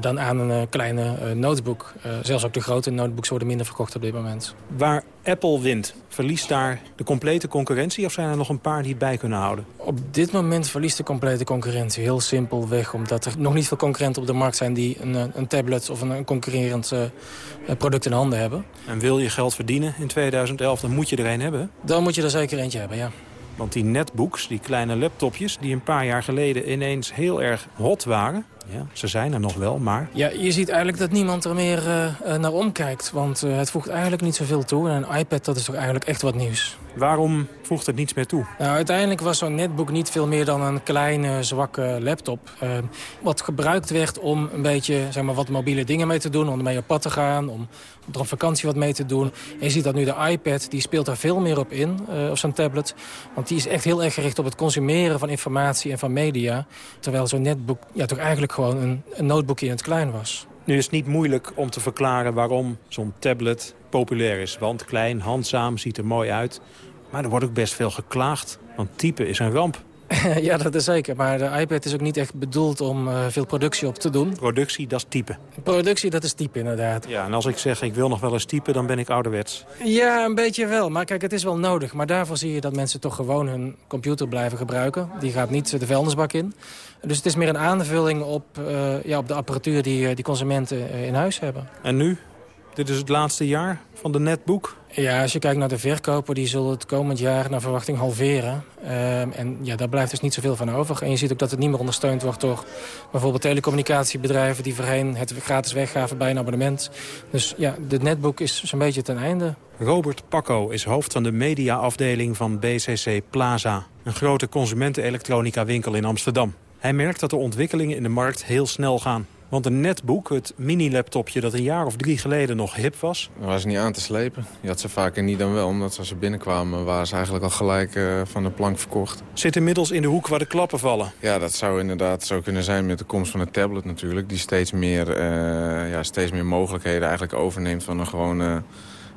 dan aan een kleine notebook. zelfs ook de grote notebooks worden minder verkocht op dit moment. Waar Apple wint, verliest daar de complete concurrentie... of zijn er nog een paar die het bij kunnen houden? Op dit moment verliest de complete concurrentie heel simpelweg... omdat er nog niet veel concurrenten op de markt zijn... die een, een tablet of een, een concurrerend product in handen hebben. En wil je geld verdienen in 2011, dan moet je er een hebben? Dan moet je er zeker eentje hebben, ja. Want die netbooks, die kleine laptopjes... die een paar jaar geleden ineens heel erg hot waren... Ja, ze zijn er nog wel, maar... Ja, je ziet eigenlijk dat niemand er meer uh, naar omkijkt. Want uh, het voegt eigenlijk niet zoveel toe. En een iPad, dat is toch eigenlijk echt wat nieuws. Waarom voegt het niets meer toe? Nou, uiteindelijk was zo'n netbook niet veel meer dan een kleine, zwakke laptop. Uh, wat gebruikt werd om een beetje zeg maar, wat mobiele dingen mee te doen. Om ermee op pad te gaan, om er op vakantie wat mee te doen. En je ziet dat nu de iPad, die speelt daar veel meer op in, uh, zo'n tablet. Want die is echt heel erg gericht op het consumeren van informatie en van media. Terwijl zo'n netbook ja, toch eigenlijk gewoon een, een notebookje in het klein was. Nu is het niet moeilijk om te verklaren waarom zo'n tablet populair is. Want klein, handzaam, ziet er mooi uit. Maar er wordt ook best veel geklaagd, want typen is een ramp. ja, dat is zeker. Maar de iPad is ook niet echt bedoeld om uh, veel productie op te doen. Productie, dat is typen. Productie, dat is typen inderdaad. Ja, en als ik zeg ik wil nog wel eens typen, dan ben ik ouderwets. Ja, een beetje wel. Maar kijk, het is wel nodig. Maar daarvoor zie je dat mensen toch gewoon hun computer blijven gebruiken. Die gaat niet de vuilnisbak in. Dus het is meer een aanvulling op, uh, ja, op de apparatuur die, die consumenten in huis hebben. En nu? Dit is het laatste jaar van de netboek. Ja, als je kijkt naar de verkopen, die zullen het komend jaar naar verwachting halveren. Um, en ja, daar blijft dus niet zoveel van over. En je ziet ook dat het niet meer ondersteund wordt door bijvoorbeeld telecommunicatiebedrijven... die voorheen het gratis weggaven bij een abonnement. Dus ja, de netboek is zo'n beetje ten einde. Robert Pakko is hoofd van de mediaafdeling van BCC Plaza. Een grote consumentenelektronica winkel in Amsterdam. Hij merkt dat de ontwikkelingen in de markt heel snel gaan. Want een netboek, het mini-laptopje dat een jaar of drie geleden nog hip was... Was niet aan te slepen. Je had ze vaker niet dan wel, omdat als ze binnenkwamen... waren ze eigenlijk al gelijk uh, van de plank verkocht. Zit inmiddels in de hoek waar de klappen vallen. Ja, dat zou inderdaad zo kunnen zijn met de komst van de tablet natuurlijk... die steeds meer, uh, ja, steeds meer mogelijkheden eigenlijk overneemt van een gewone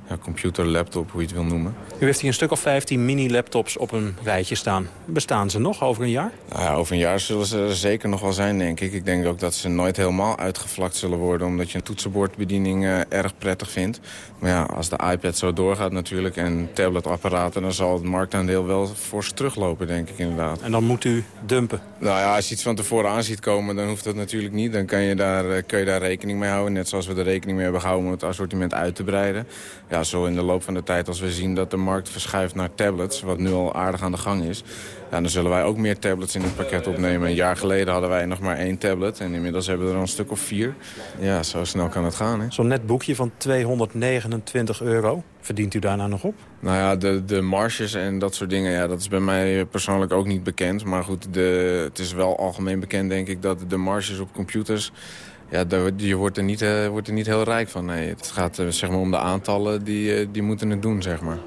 ja, computer, laptop, hoe je het wil noemen. U heeft hier een stuk of 15 mini-laptops op een rijtje staan. Bestaan ze nog over een jaar? Nou ja, over een jaar zullen ze er zeker nog wel zijn, denk ik. Ik denk ook dat ze nooit helemaal uitgevlakt zullen worden... omdat je een toetsenbordbediening uh, erg prettig vindt. Maar ja, als de iPad zo doorgaat natuurlijk en tabletapparaten... dan zal het marktaandeel wel fors teruglopen, denk ik inderdaad. En dan moet u dumpen? Nou ja, als je iets van tevoren aan ziet komen, dan hoeft dat natuurlijk niet. Dan kan je daar, uh, kun je daar rekening mee houden. Net zoals we er rekening mee hebben gehouden om het assortiment uit te breiden. Ja, zo in de loop van de tijd als we zien dat de markt verschuift naar tablets... wat nu al aardig aan de gang is... Ja, dan zullen wij ook meer tablets in het pakket opnemen. Een jaar geleden hadden wij nog maar één tablet. En inmiddels hebben we er een stuk of vier. Ja, zo snel kan het gaan. Zo'n net boekje van 229 euro. Verdient u daarna nog op? Nou ja, de, de marges en dat soort dingen, ja, dat is bij mij persoonlijk ook niet bekend. Maar goed, de, het is wel algemeen bekend, denk ik, dat de marges op computers... Ja, je wordt er, niet, uh, wordt er niet heel rijk van. Nee, het gaat uh, zeg maar om de aantallen die, uh, die moeten het doen, zeg maar.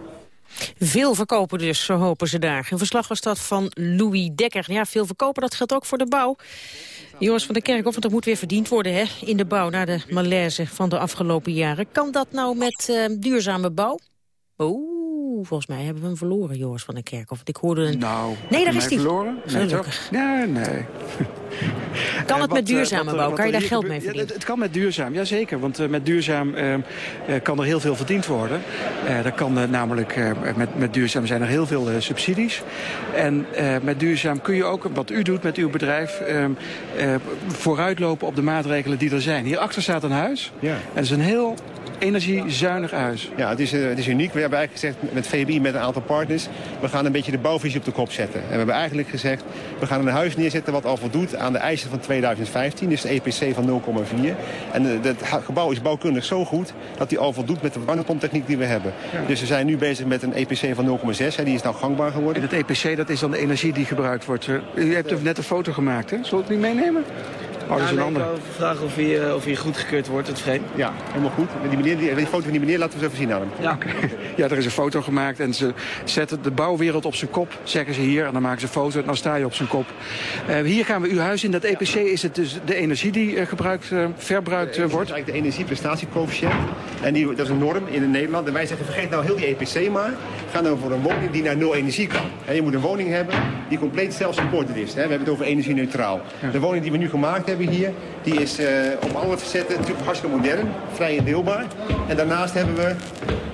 Veel verkopen dus, zo hopen ze daar. Een verslag was dat van Louis Dekker. Ja, veel verkopen, dat geldt ook voor de bouw. Joris van der Kerkhoff, want dat moet weer verdiend worden hè, in de bouw... na de malaise van de afgelopen jaren. Kan dat nou met duurzame bouw? Oeh volgens mij hebben we hem verloren, Joris van der Kerkhoff. Ik hoorde een... Nou, nee, daar is hij. verloren? Nee, toch? Nee, nee. Kan het met duurzame bouw? Kan je daar geld mee verdienen? Het kan met duurzaam, jazeker. Want uh, met duurzaam uh, kan er heel veel verdiend worden. Uh, er kan namelijk, met, met duurzaam zijn er heel veel subsidies. En met duurzaam kun je ook, wat u doet met uw bedrijf... vooruitlopen op de maatregelen die er zijn. Hierachter staat een huis. Ja. En het is een heel energiezuinig huis. Ja, het is, het is uniek. We hebben eigenlijk gezegd met VBI, met een aantal partners... we gaan een beetje de bouwvisie op de kop zetten. En we hebben eigenlijk gezegd, we gaan een huis neerzetten... wat al voldoet aan de eisen van 2015, dus de EPC van 0,4. En het gebouw is bouwkundig zo goed dat hij al voldoet met de warmtepomptechniek die we hebben. Dus we zijn nu bezig met een EPC van 0,6 die is nou gangbaar geworden. En het EPC, dat is dan de energie die gebruikt wordt. U hebt net een foto gemaakt, hè? Zullen we het niet meenemen? Oh, dat is een ander. Ik wil vragen of hij, uh, of hij goedgekeurd wordt, het frame. Ja, helemaal goed. Die, meneer, die, die foto van die meneer laten we eens even zien aan hem. Ja, okay. ja, er is een foto gemaakt en ze zetten de bouwwereld op zijn kop, zeggen ze hier. En dan maken ze een foto en dan sta je op zijn kop. Uh, hier gaan we uw huis in. Dat EPC is het dus de energie die uh, gebruikt, verbruikt wordt. Dat is eigenlijk de energieprestatiecoëfficiënt. En die, dat is een norm in Nederland. En wij zeggen, vergeet nou heel die EPC maar. Ga nou voor een woning die naar nul energie kan. He, je moet een woning hebben die compleet zelfsupported is. Hè. We hebben het over energie-neutraal. Ja. De woning die we nu gemaakt hebben hier, die is uh, op alle facetten natuurlijk hartstikke modern, vrij indeelbaar. En daarnaast hebben we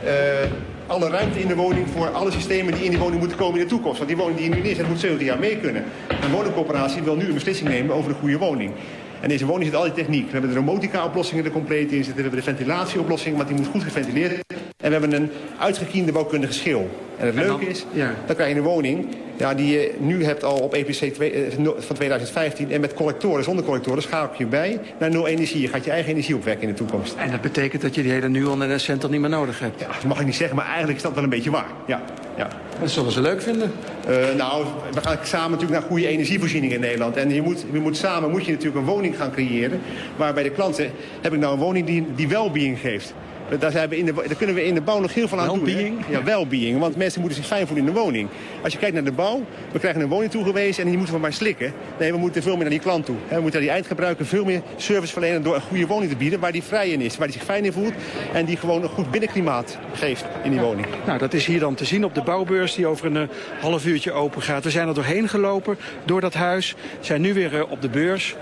uh, alle ruimte in de woning voor alle systemen die in die woning moeten komen in de toekomst. Want die woning die je nu neerzet moet 70 jaar mee kunnen. Een woningcorporatie wil nu een beslissing nemen over een goede woning. En deze woning zit al die techniek. We hebben de robotica-oplossingen er compleet in zitten. We hebben de ventilatieoplossing, want die moet goed geventileerd. En we hebben een uitgekiende bouwkundige schil. En het leuke is, ja. dan krijg je een woning ja, die je nu hebt al op EPC 2, van 2015. En met collectoren, zonder collectoren, schakel je bij naar nul energie. Je gaat je eigen energie opwekken in de toekomst. En dat betekent dat je die hele nuon en cent niet meer nodig hebt? Ja, dat mag ik niet zeggen, maar eigenlijk is dat wel een beetje waar. Ja, ja. Dat zullen ze leuk vinden. Uh, nou, we gaan samen natuurlijk naar goede energievoorziening in Nederland. En je moet, je moet samen moet je natuurlijk een woning gaan creëren. Waarbij de klanten, heb ik nou een woning die, die welbeing geeft. Daar, zijn we in de, daar kunnen we in de bouw nog heel veel aan doen. Ja, well-being. Want mensen moeten zich fijn voelen in de woning. Als je kijkt naar de bouw, we krijgen een woning toegewezen en die moeten we maar slikken. Nee, we moeten veel meer naar die klant toe. We moeten aan die eindgebruiker veel meer service verlenen door een goede woning te bieden waar die vrij in is, waar die zich fijn in voelt en die gewoon een goed binnenklimaat geeft in die woning. Nou, dat is hier dan te zien op de bouwbeurs die over een uh, half uurtje open gaat. We zijn er doorheen gelopen, door dat huis, zijn nu weer uh, op de beurs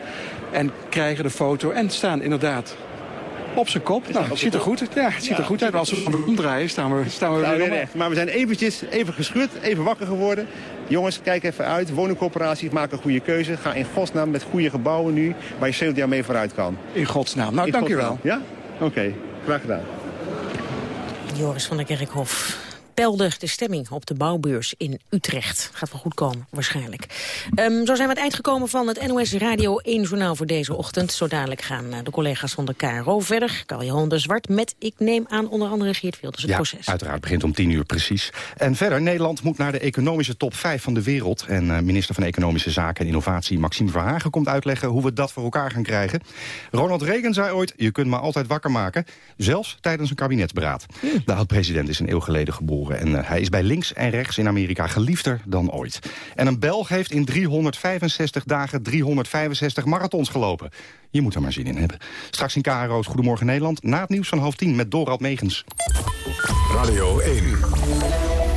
en krijgen de foto en staan inderdaad op zijn kop. Nou, het ziet er goed uit. Ja, het ziet er goed uit. Als we omdraaien staan we, staan we Nou, weer. Maar we zijn eventjes even geschud, even wakker geworden. Jongens, kijk even uit. Woningcorporaties maken een goede keuze. Ga in godsnaam met goede gebouwen nu, waar je 70 jaar mee vooruit kan. In godsnaam. Nou, In dank u wel. Ja? Oké, graag gedaan. Joris van der Kerkhof pelde de stemming op de bouwbeurs in Utrecht. Gaat wel goed komen, waarschijnlijk. Ehm, zo zijn we het eind gekomen van het NOS Radio 1 journaal voor deze ochtend. Zo dadelijk gaan eh, de collega's van de KRO verder. Carl de Zwart met, ik neem aan, onder andere Geert Wilders het ja, proces. uiteraard begint om tien uur precies. En verder, Nederland moet naar de economische top 5 van de wereld. En eh, minister van Economische Zaken en Innovatie Maxime Verhagen komt uitleggen hoe we dat voor elkaar gaan krijgen. Ronald Reagan zei ooit, je kunt me altijd wakker maken. Zelfs tijdens een kabinetsberaad. De oud-president is een eeuw geleden geboren. En eh, hij is bij links en rechts in Amerika geliefder dan ooit. En een Belg heeft in 365 dagen 365 marathons gelopen. Je moet er maar zin in hebben. Straks in KRO's Goedemorgen Nederland. Na het nieuws van half tien met Dorald Megens. Radio 1,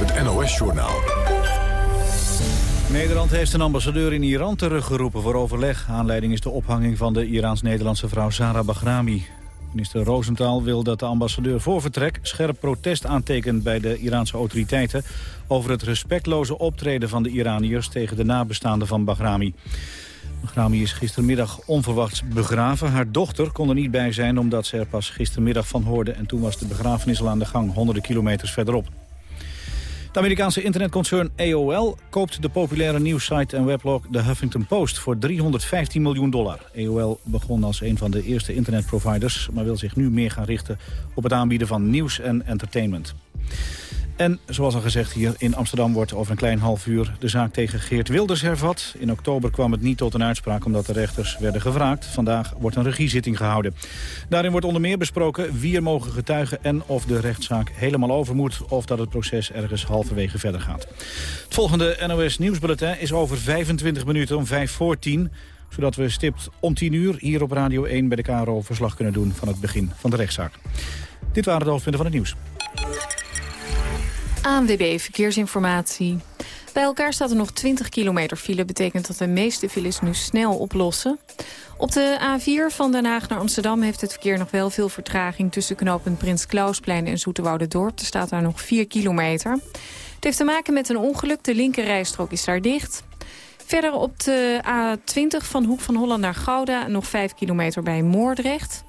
het NOS-journaal. Nederland heeft een ambassadeur in Iran teruggeroepen voor overleg. Aanleiding is de ophanging van de Iraans-Nederlandse vrouw Zara Bahrami. Minister Rosenthal wil dat de ambassadeur voor vertrek scherp protest aantekent bij de Iraanse autoriteiten over het respectloze optreden van de Iraniërs tegen de nabestaanden van Bahrami. Bahrami is gistermiddag onverwachts begraven. Haar dochter kon er niet bij zijn omdat ze er pas gistermiddag van hoorde en toen was de begrafenis al aan de gang honderden kilometers verderop. Het Amerikaanse internetconcern AOL koopt de populaire nieuwssite en weblog The Huffington Post voor 315 miljoen dollar. AOL begon als een van de eerste internetproviders, maar wil zich nu meer gaan richten op het aanbieden van nieuws en entertainment. En zoals al gezegd hier in Amsterdam wordt over een klein half uur de zaak tegen Geert Wilders hervat. In oktober kwam het niet tot een uitspraak omdat de rechters werden gevraagd. Vandaag wordt een regiezitting gehouden. Daarin wordt onder meer besproken wie er mogen getuigen en of de rechtszaak helemaal over moet of dat het proces ergens halverwege verder gaat. Het volgende NOS Nieuwsbulletin is over 25 minuten om 5 voor 10 zodat we stipt om 10 uur hier op Radio 1 bij de KRO verslag kunnen doen van het begin van de rechtszaak. Dit waren de hoofdpunten van het nieuws. ANWB Verkeersinformatie. Bij elkaar staat er nog 20 kilometer file. betekent dat de meeste files nu snel oplossen. Op de A4 van Den Haag naar Amsterdam heeft het verkeer nog wel veel vertraging... tussen knooppunt Prins Klausplein en Dorp. Er staat daar nog 4 kilometer. Het heeft te maken met een ongeluk. De linkerrijstrook is daar dicht. Verder op de A20 van Hoek van Holland naar Gouda... nog 5 kilometer bij Moordrecht.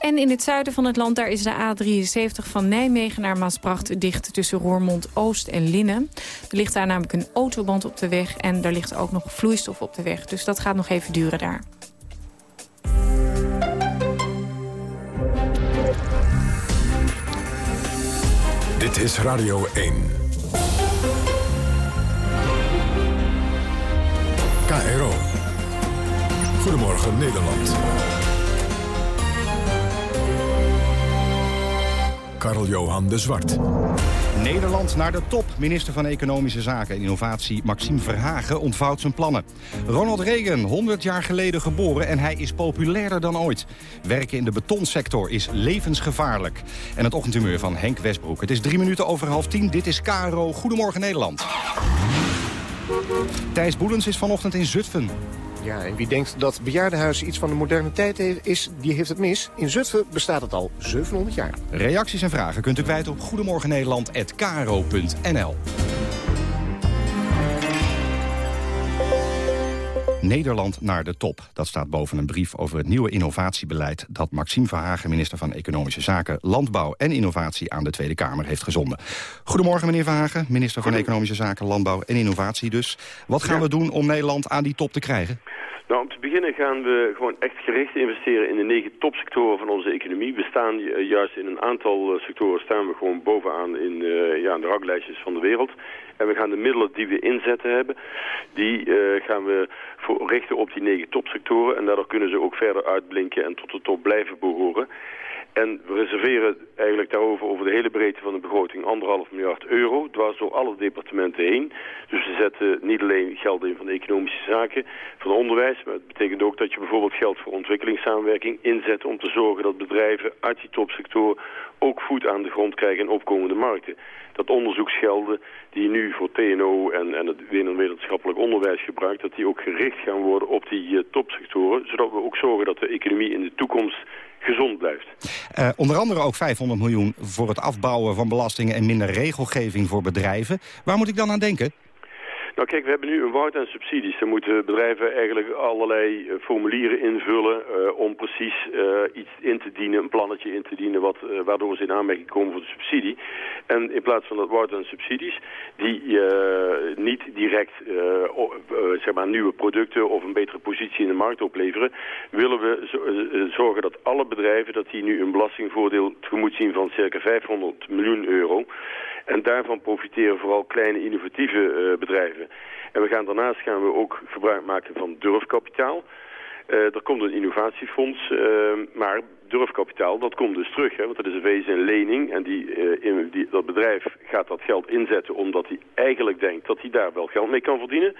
En in het zuiden van het land daar is de A73 van Nijmegen naar Maasbracht dicht tussen Roermond Oost en Linnen. Er ligt daar namelijk een autoband op de weg en er ligt ook nog vloeistof op de weg. Dus dat gaat nog even duren daar. Dit is Radio 1. KRO. Goedemorgen Nederland. Karl-Johan de Zwart. Nederland naar de top. Minister van Economische Zaken en Innovatie Maxime Verhagen ontvouwt zijn plannen. Ronald Reagan, 100 jaar geleden geboren en hij is populairder dan ooit. Werken in de betonsector is levensgevaarlijk. En het ochtendhumeur van Henk Westbroek. Het is drie minuten over half tien. Dit is KRO. Goedemorgen Nederland. Thijs Boelens is vanochtend in Zutphen. Ja, en wie denkt dat bejaardenhuis iets van de moderne tijd is, die heeft het mis. In Zutphen bestaat het al 700 jaar. Reacties en vragen kunt u kwijt op goedemorgennederland.kro.nl. Nederland naar de top. Dat staat boven een brief over het nieuwe innovatiebeleid... dat Maxime Verhagen, minister van Economische Zaken... Landbouw en Innovatie aan de Tweede Kamer heeft gezonden. Goedemorgen, meneer Verhagen, minister van Economische Zaken... Landbouw en Innovatie dus. Wat gaan we doen om Nederland aan die top te krijgen? Nou, om te beginnen gaan we gewoon echt gericht investeren in de negen topsectoren van onze economie. We staan uh, juist in een aantal uh, sectoren staan we gewoon bovenaan in uh, ja, de ranglijstjes van de wereld. En we gaan de middelen die we inzetten hebben, die gaan we voor, richten op die negen topsectoren. En daardoor kunnen ze ook verder uitblinken en tot de top blijven behoren. En we reserveren eigenlijk daarover over de hele breedte van de begroting anderhalf miljard euro. Dwars door alle departementen heen. Dus we zetten niet alleen geld in van de economische zaken, van onderwijs. Maar het betekent ook dat je bijvoorbeeld geld voor ontwikkelingssamenwerking inzet om te zorgen dat bedrijven uit die topsector ook voet aan de grond krijgen in opkomende markten. Dat onderzoeksgelden die nu voor TNO en, en het wetenschappelijk onderwijs gebruikt, dat die ook gericht gaan worden op die uh, topsectoren. Zodat we ook zorgen dat de economie in de toekomst gezond blijft. Uh, onder andere ook 500 miljoen voor het afbouwen van belastingen en minder regelgeving voor bedrijven. Waar moet ik dan aan denken? Nou kijk, we hebben nu een woud aan subsidies. Dan moeten bedrijven eigenlijk allerlei uh, formulieren invullen uh, om precies uh, iets in te dienen, een plannetje in te dienen, wat, waardoor ze in aanmerking komen voor de subsidie. En in plaats van dat woud aan subsidies, die niet direct zeg maar nieuwe producten of een betere positie in de markt opleveren, willen we zorgen dat alle bedrijven dat die nu een belastingvoordeel tegemoet zien van circa 500 miljoen euro. En daarvan profiteren vooral kleine innovatieve uh, bedrijven. En we gaan daarnaast gaan we ook gebruik maken van durfkapitaal. Uh, er komt een innovatiefonds, uh, maar durfkapitaal, dat komt dus terug. Hè, want dat is een wezen een lening. En die, in, die, dat bedrijf gaat dat geld inzetten omdat hij eigenlijk denkt dat hij daar wel geld mee kan verdienen.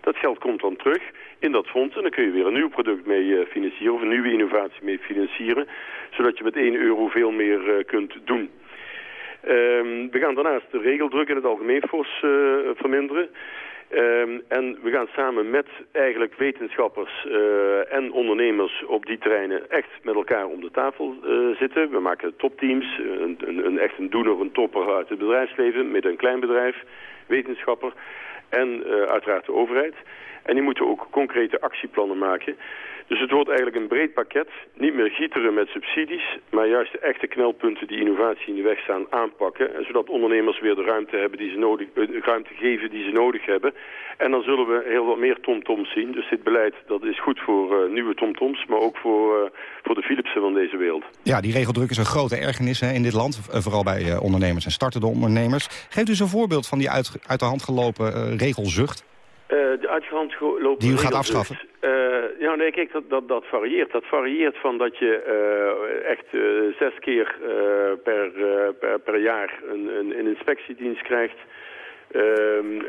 Dat geld komt dan terug in dat fonds en dan kun je weer een nieuw product mee financieren of een nieuwe innovatie mee financieren. Zodat je met 1 euro veel meer kunt doen. Um, we gaan daarnaast de regeldruk in het algemeen fors verminderen. Um, en we gaan samen met eigenlijk wetenschappers uh, en ondernemers op die terreinen echt met elkaar om de tafel uh, zitten. We maken topteams, een, een, een, echt een doener, een topper uit het bedrijfsleven met een klein bedrijf, wetenschapper en uiteraard de overheid. En die moeten ook concrete actieplannen maken. Dus het wordt eigenlijk een breed pakket. Niet meer gieteren met subsidies, maar juist de echte knelpunten die innovatie in de weg staan aanpakken. En zodat ondernemers weer de ruimte, hebben die ze nodig, eh, ruimte geven die ze nodig hebben. En dan zullen we heel wat meer tomtoms zien. Dus dit beleid dat is goed voor uh, nieuwe tomtoms, maar ook voor, uh, voor de Philipsen van deze wereld. Ja, die regeldruk is een grote ergernis hè, in dit land. vooral bij ondernemers en startende ondernemers. Geeft u eens een voorbeeld van die uit, uit de hand gelopen regelzucht? Uh, de Die u gaat afschaffen? Uh, ja, nee, kijk, dat, dat, dat varieert. Dat varieert van dat je uh, echt zes keer per, per, per, jaar een, een, een inspectiedienst krijgt. Ehm,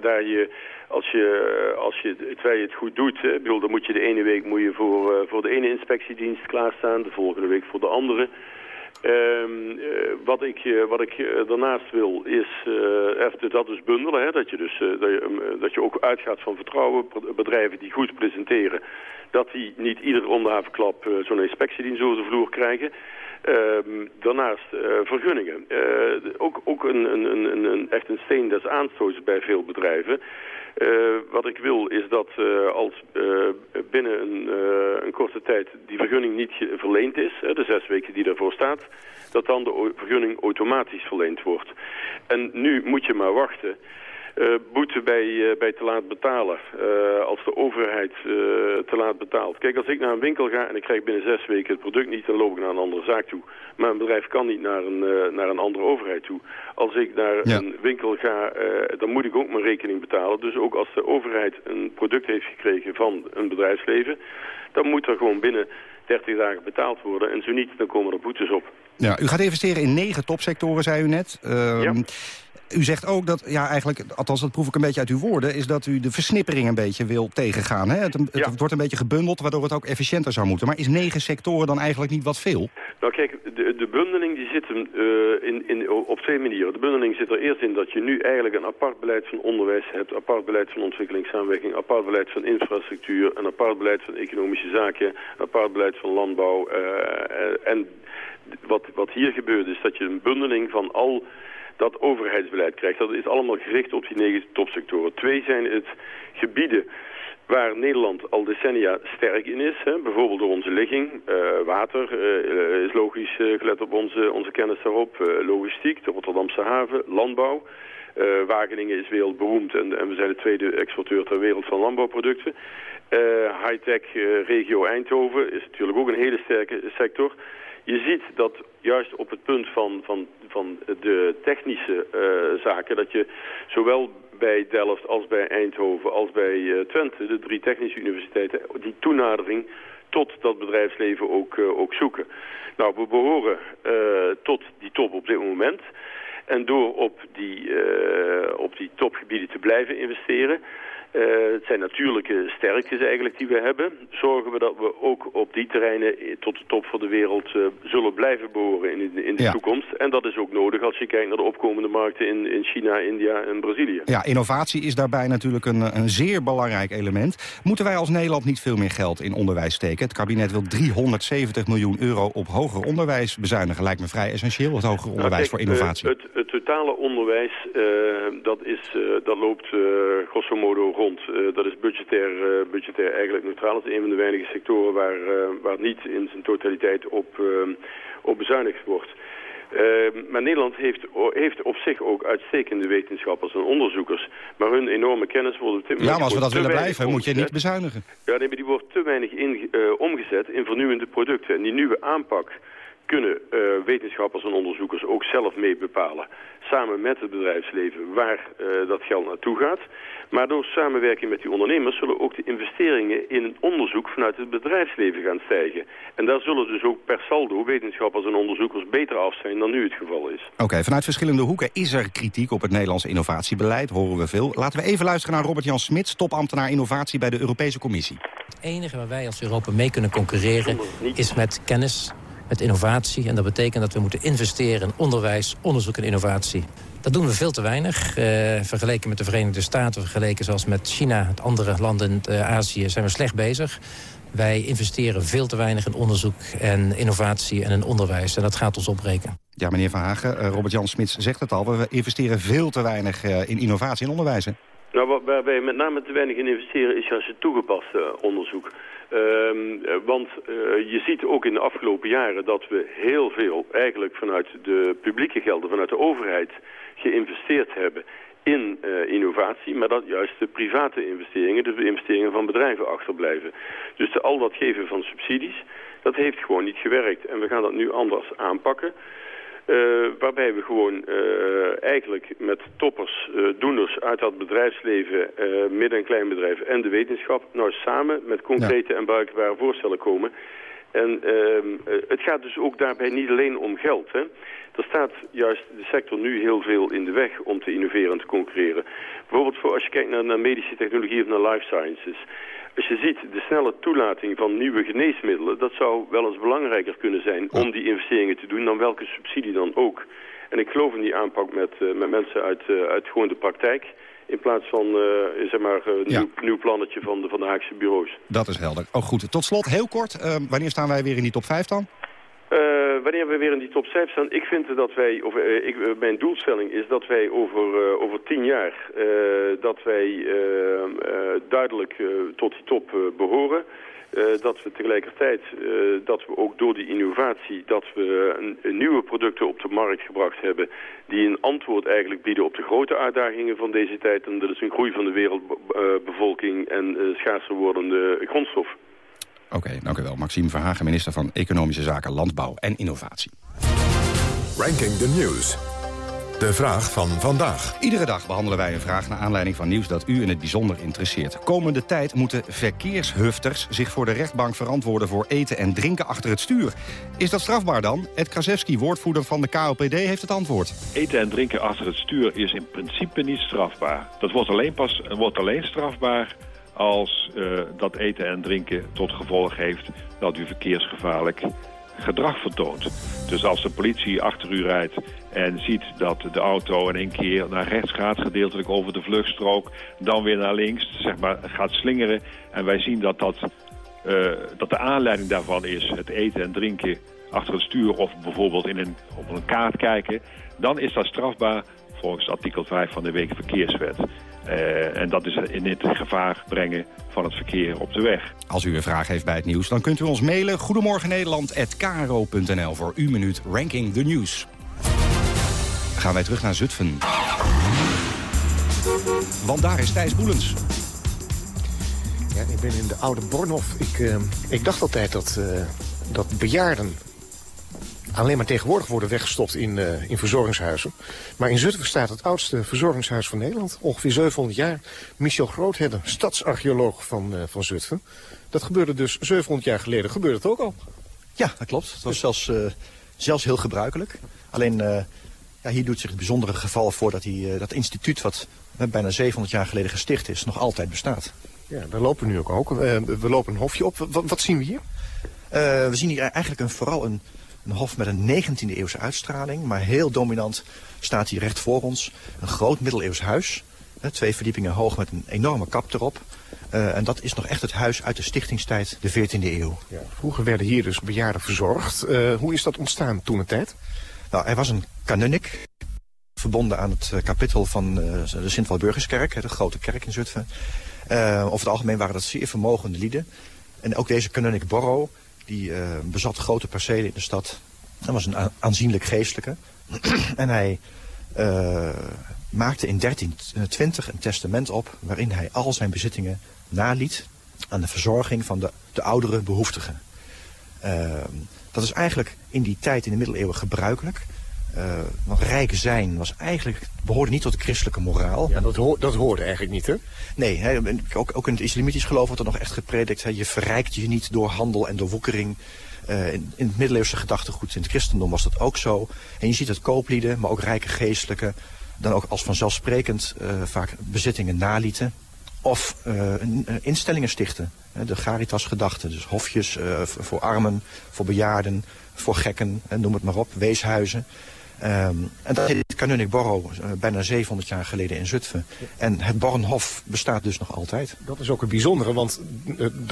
daar je, als je, als je, terwijl je het goed doet, hè, bedoel, dan moet je de ene week moet je voor, voor de ene inspectiedienst klaarstaan, de volgende week voor de andere. Um, uh, wat ik, uh, wat ik uh, daarnaast wil is even dat dus bundelen. Hè, dat, je dus, je, dat je ook uitgaat van vertrouwen. Bedrijven die goed presenteren. Dat die niet iedere onderhavenklap zo'n inspectiedienst over de vloer krijgen. Um, daarnaast vergunningen. ook ook een, een, een, een, echt een steen des aanstoots bij veel bedrijven. Uh, wat ik wil is dat uh, als uh, binnen een, een, korte tijd die vergunning niet verleend is, de zes weken die daarvoor staat, dat dan de vergunning automatisch verleend wordt. En nu moet je maar wachten boete bij, uh, bij te laat betalen. Uh, als de overheid te laat betaalt. Kijk, als ik naar een winkel ga en ik krijg binnen zes weken het product niet, dan loop ik naar een andere zaak toe. Maar een bedrijf kan niet naar een, naar een andere overheid toe. Als ik naar ja. een winkel ga, dan moet ik ook mijn rekening betalen. Dus ook als de overheid een product heeft gekregen van een bedrijfsleven, dan moet er gewoon binnen 30 dagen betaald worden. En zo niet, dan komen er boetes op. Ja, u gaat investeren in negen topsectoren, zei u net. Uh, ja. U zegt ook dat, ja eigenlijk, althans dat proef ik een beetje uit uw woorden... is dat u de versnippering een beetje wil tegengaan. Hè? Het, het ja. wordt een beetje gebundeld, waardoor het ook efficiënter zou moeten. Maar is negen sectoren dan eigenlijk niet wat veel? Nou kijk, de, de bundeling die zit uh, in, in, op twee manieren. De bundeling zit er eerst in dat je nu eigenlijk een apart beleid van onderwijs hebt... apart beleid van ontwikkelingssamenwerking, apart beleid van infrastructuur... een apart beleid van economische zaken, apart beleid van landbouw. Uh, en wat, wat hier gebeurt is dat je een bundeling van al dat overheidsbeleid krijgt. Dat is allemaal gericht op die negen topsectoren. Twee zijn het gebieden waar Nederland al decennia sterk in is. Hè. Bijvoorbeeld door onze ligging. Uh, water uh, is logisch uh, gelet op onze, onze kennis daarop. logistiek, de Rotterdamse haven, landbouw. Wageningen is wereldberoemd en, en we zijn de tweede exporteur ter wereld van landbouwproducten. High-tech regio Eindhoven is natuurlijk ook een hele sterke sector. Je ziet dat juist op het punt van, van, van de technische uh, zaken... dat je zowel bij Delft als bij Eindhoven als bij uh, Twente... de drie technische universiteiten, die toenadering tot dat bedrijfsleven ook, uh, ook zoeken. Nou, we behoren tot die top op dit moment. En door op die, op die topgebieden te blijven investeren... Uh, het zijn natuurlijke sterktes eigenlijk die we hebben. Zorgen we dat we ook op die terreinen tot de top van de wereld uh, zullen blijven behoren in, in de ja. toekomst. En dat is ook nodig als je kijkt naar de opkomende markten in, in China, India en Brazilië. Ja, innovatie is daarbij natuurlijk een, een zeer belangrijk element. Moeten wij als Nederland niet veel meer geld in onderwijs steken? Het kabinet wil 370 miljoen euro op hoger onderwijs bezuinigen. Lijkt me vrij essentieel, het hoger onderwijs nou, voor innovatie. Uh, het, het, totale onderwijs, dat, is, dat loopt grosso modo uh, dat is budgetair, uh, budgetair eigenlijk neutraal. Het is een van de weinige sectoren waar, uh, waar niet in zijn totaliteit op, op bezuinigd wordt. maar Nederland heeft, heeft op zich ook uitstekende wetenschappers en onderzoekers. Maar hun enorme kennis wordt op dit moment... Ja, maar als we dat willen blijven, moet je niet bezuinigen. Ja, nee, maar die wordt te weinig in, omgezet in vernieuwende producten. En die nieuwe aanpak kunnen uh, wetenschappers en onderzoekers ook zelf mee bepalen. Samen met het bedrijfsleven waar uh, dat geld naartoe gaat. Maar door samenwerking met die ondernemers zullen ook de investeringen in een onderzoek vanuit het bedrijfsleven gaan stijgen. En daar zullen dus ook per saldo wetenschappers en onderzoekers beter af zijn dan nu het geval is. Oké, vanuit verschillende hoeken is er kritiek op het Nederlandse innovatiebeleid, horen we veel. Laten we even luisteren naar Robert-Jan Smits, topambtenaar innovatie bij de Europese Commissie. Het enige waar wij als Europa mee kunnen concurreren is met kennis met innovatie. En dat betekent dat we moeten investeren in onderwijs, onderzoek en innovatie. Dat doen we veel te weinig. Uh, vergeleken met de Verenigde Staten, vergeleken zoals met China... en andere landen in uh, Azië, zijn we slecht bezig. Wij investeren veel te weinig in onderzoek en innovatie en in onderwijs. En dat gaat ons opbreken. Ja, meneer Van Hagen, uh, Robert-Jan Smits zegt het al. We investeren veel te weinig in innovatie en onderwijs. Hè? Nou, waar wij met name te weinig in investeren is juist het toegepaste onderzoek. Um, want uh, je ziet ook in de afgelopen jaren dat we heel veel eigenlijk vanuit de publieke gelden, vanuit de overheid geïnvesteerd hebben in uh, innovatie, maar dat juist de private investeringen, dus de investeringen van bedrijven achterblijven. Dus al dat geven van subsidies, dat heeft gewoon niet gewerkt. En we gaan dat nu anders aanpakken. Uh, waarbij we gewoon uh, eigenlijk met toppers, uh, doeners uit dat bedrijfsleven, midden- en kleinbedrijven en de wetenschap, nou samen met concrete ja. en bruikbare voorstellen komen. En ehm, het gaat dus ook daarbij niet alleen om geld. Hè. Er staat juist de sector nu heel veel in de weg om te innoveren en te concurreren. Bijvoorbeeld voor, als je kijkt naar, naar medische technologie of naar life sciences. Als je ziet de snelle toelating van nieuwe geneesmiddelen... dat zou wel eens belangrijker kunnen zijn om die investeringen te doen... dan welke subsidie dan ook. En ik geloof in die aanpak met, uh, met mensen uit, uh, uit gewoon de praktijk... in plaats van uh, zeg maar, een ja. nieuw, nieuw, plannetje van de, van de Haagse bureaus. Dat is helder. Oh, goed. Tot slot, heel kort. wanneer staan wij weer in die top 5 dan? Uh, wanneer we weer in die top 5 staan, ik vind dat wij, of uh, ik, uh, mijn doelstelling is dat wij over, over tien jaar, dat wij duidelijk tot die top behoren. dat we tegelijkertijd, dat we ook door die innovatie, dat we nieuwe producten op de markt gebracht hebben, die een antwoord eigenlijk bieden op de grote uitdagingen van deze tijd. En dat is een groei van de wereldbevolking en schaarser wordende grondstof. Oké, okay, dank u wel. Maxime Verhagen, minister van Economische Zaken, Landbouw en Innovatie. Ranking the News. De vraag van vandaag. Iedere dag behandelen wij een vraag naar aanleiding van nieuws dat u in het bijzonder interesseert. Komende tijd moeten verkeershufters zich voor de rechtbank verantwoorden voor eten en drinken achter het stuur. Is dat strafbaar dan? Ed Krasewski, woordvoerder van de KOPD, heeft het antwoord. Eten en drinken achter het stuur is in principe niet strafbaar. Dat wordt alleen, pas, wordt alleen strafbaar als uh, dat eten en drinken tot gevolg heeft dat u verkeersgevaarlijk gedrag vertoont. Dus als de politie achter u rijdt en ziet dat de auto in één keer naar rechts gaat, gedeeltelijk over de vluchtstrook, dan weer naar links, zeg maar, gaat slingeren. En wij zien dat, dat, uh, dat de aanleiding daarvan is het eten en drinken achter het stuur of bijvoorbeeld in een, op een kaart kijken, dan is dat strafbaar volgens artikel 5 van de Wegenverkeerswet. Uh, en dat is in het gevaar brengen van het verkeer op de weg. Als u een vraag heeft bij het nieuws, dan kunt u ons mailen... Goedemorgen Nederland@kro.nl voor uw minuut Ranking the News. Gaan wij terug naar Zutphen. Want daar is Thijs Boelens. Ja, ik ben in de oude Bornhof. Ik, uh, ik dacht altijd dat, uh, dat bejaarden alleen maar tegenwoordig worden weggestopt in, uh, in verzorgingshuizen. Maar in Zutphen staat het oudste verzorgingshuis van Nederland. Ongeveer 700 jaar. Michel Groothedde, stadsarcheoloog van, uh, van Zutphen. Dat gebeurde dus 700 jaar geleden. Gebeurde het ook al. Ja, dat klopt. Het was zelfs, uh, zelfs heel gebruikelijk. Alleen, ja, hier doet zich het bijzondere geval voor dat hij, dat instituut... wat bijna 700 jaar geleden gesticht is, nog altijd bestaat. Ja, daar lopen we nu ook. ook. we lopen een hofje op. Wat, wat zien we hier? we zien hier eigenlijk een, vooral een, een hof met een 19e eeuwse uitstraling. Maar heel dominant staat hier recht voor ons een groot middeleeuws huis. Twee verdiepingen hoog met een enorme kap erop. Uh, en dat is nog echt het huis uit de stichtingstijd, de 14e eeuw. Ja, vroeger werden hier dus bejaarden verzorgd. Uh, hoe is dat ontstaan toen het tijd? Nou, er was een kanunnik, verbonden aan het uh, kapittel van de Sint-Walburgiskerk, de grote kerk in Zutphen. over het algemeen waren dat zeer vermogende lieden. En ook deze kanunnik Borro, die bezat grote percelen in de stad. Hij was een aanzienlijk geestelijke. en hij maakte in 1320 een testament op waarin hij al zijn bezittingen naliet aan de verzorging van de, de oudere behoeftigen. Uh, dat is eigenlijk in die tijd in de middeleeuwen gebruikelijk. Uh, want rijk zijn was eigenlijk, behoorde niet tot de christelijke moraal. Ja, dat, dat hoorde eigenlijk niet, hè? Nee, hè, ook, ook in het islamitisch geloof wordt er nog echt gepredikt. Hè, je verrijkt je niet door handel en door woekering. Uh, in, in, het middeleeuwse gedachtegoed, in het christendom was dat ook zo. En je ziet dat kooplieden, maar ook rijke geestelijken... dan ook als vanzelfsprekend uh, vaak bezittingen nalieten of uh, instellingen stichten. De Caritas-gedachten, dus hofjes voor armen, voor bejaarden, voor gekken, noem het maar op, weeshuizen. Um, en dat heet Borro uh, bijna 700 jaar geleden in Zutphen. En het Bornhof bestaat dus nog altijd. Dat is ook het bijzondere, want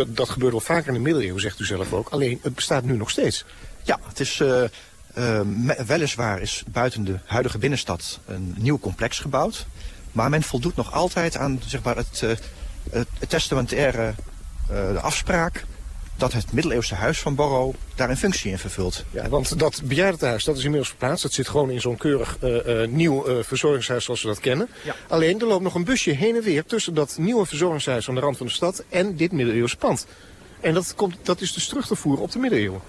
dat gebeurt wel vaker in de middeleeuwen, zegt u zelf ook. Alleen, het bestaat nu nog steeds. Ja, het is... weliswaar is buiten de huidige binnenstad een nieuw complex gebouwd. Maar men voldoet nog altijd aan zeg maar, het, het testamentaire uh, afspraak dat het middeleeuwse huis van Borro daar een functie in vervult. Ja, want dat bejaardentehuis dat is inmiddels verplaatst. Dat zit gewoon in zo'n keurig uh, nieuw verzorgingshuis zoals we dat kennen. Ja. Alleen er loopt nog een busje heen en weer tussen dat nieuwe verzorgingshuis aan de rand van de stad en dit middeleeuwse pand. En dat, komt, dat is dus terug te voeren op de middeleeuwen.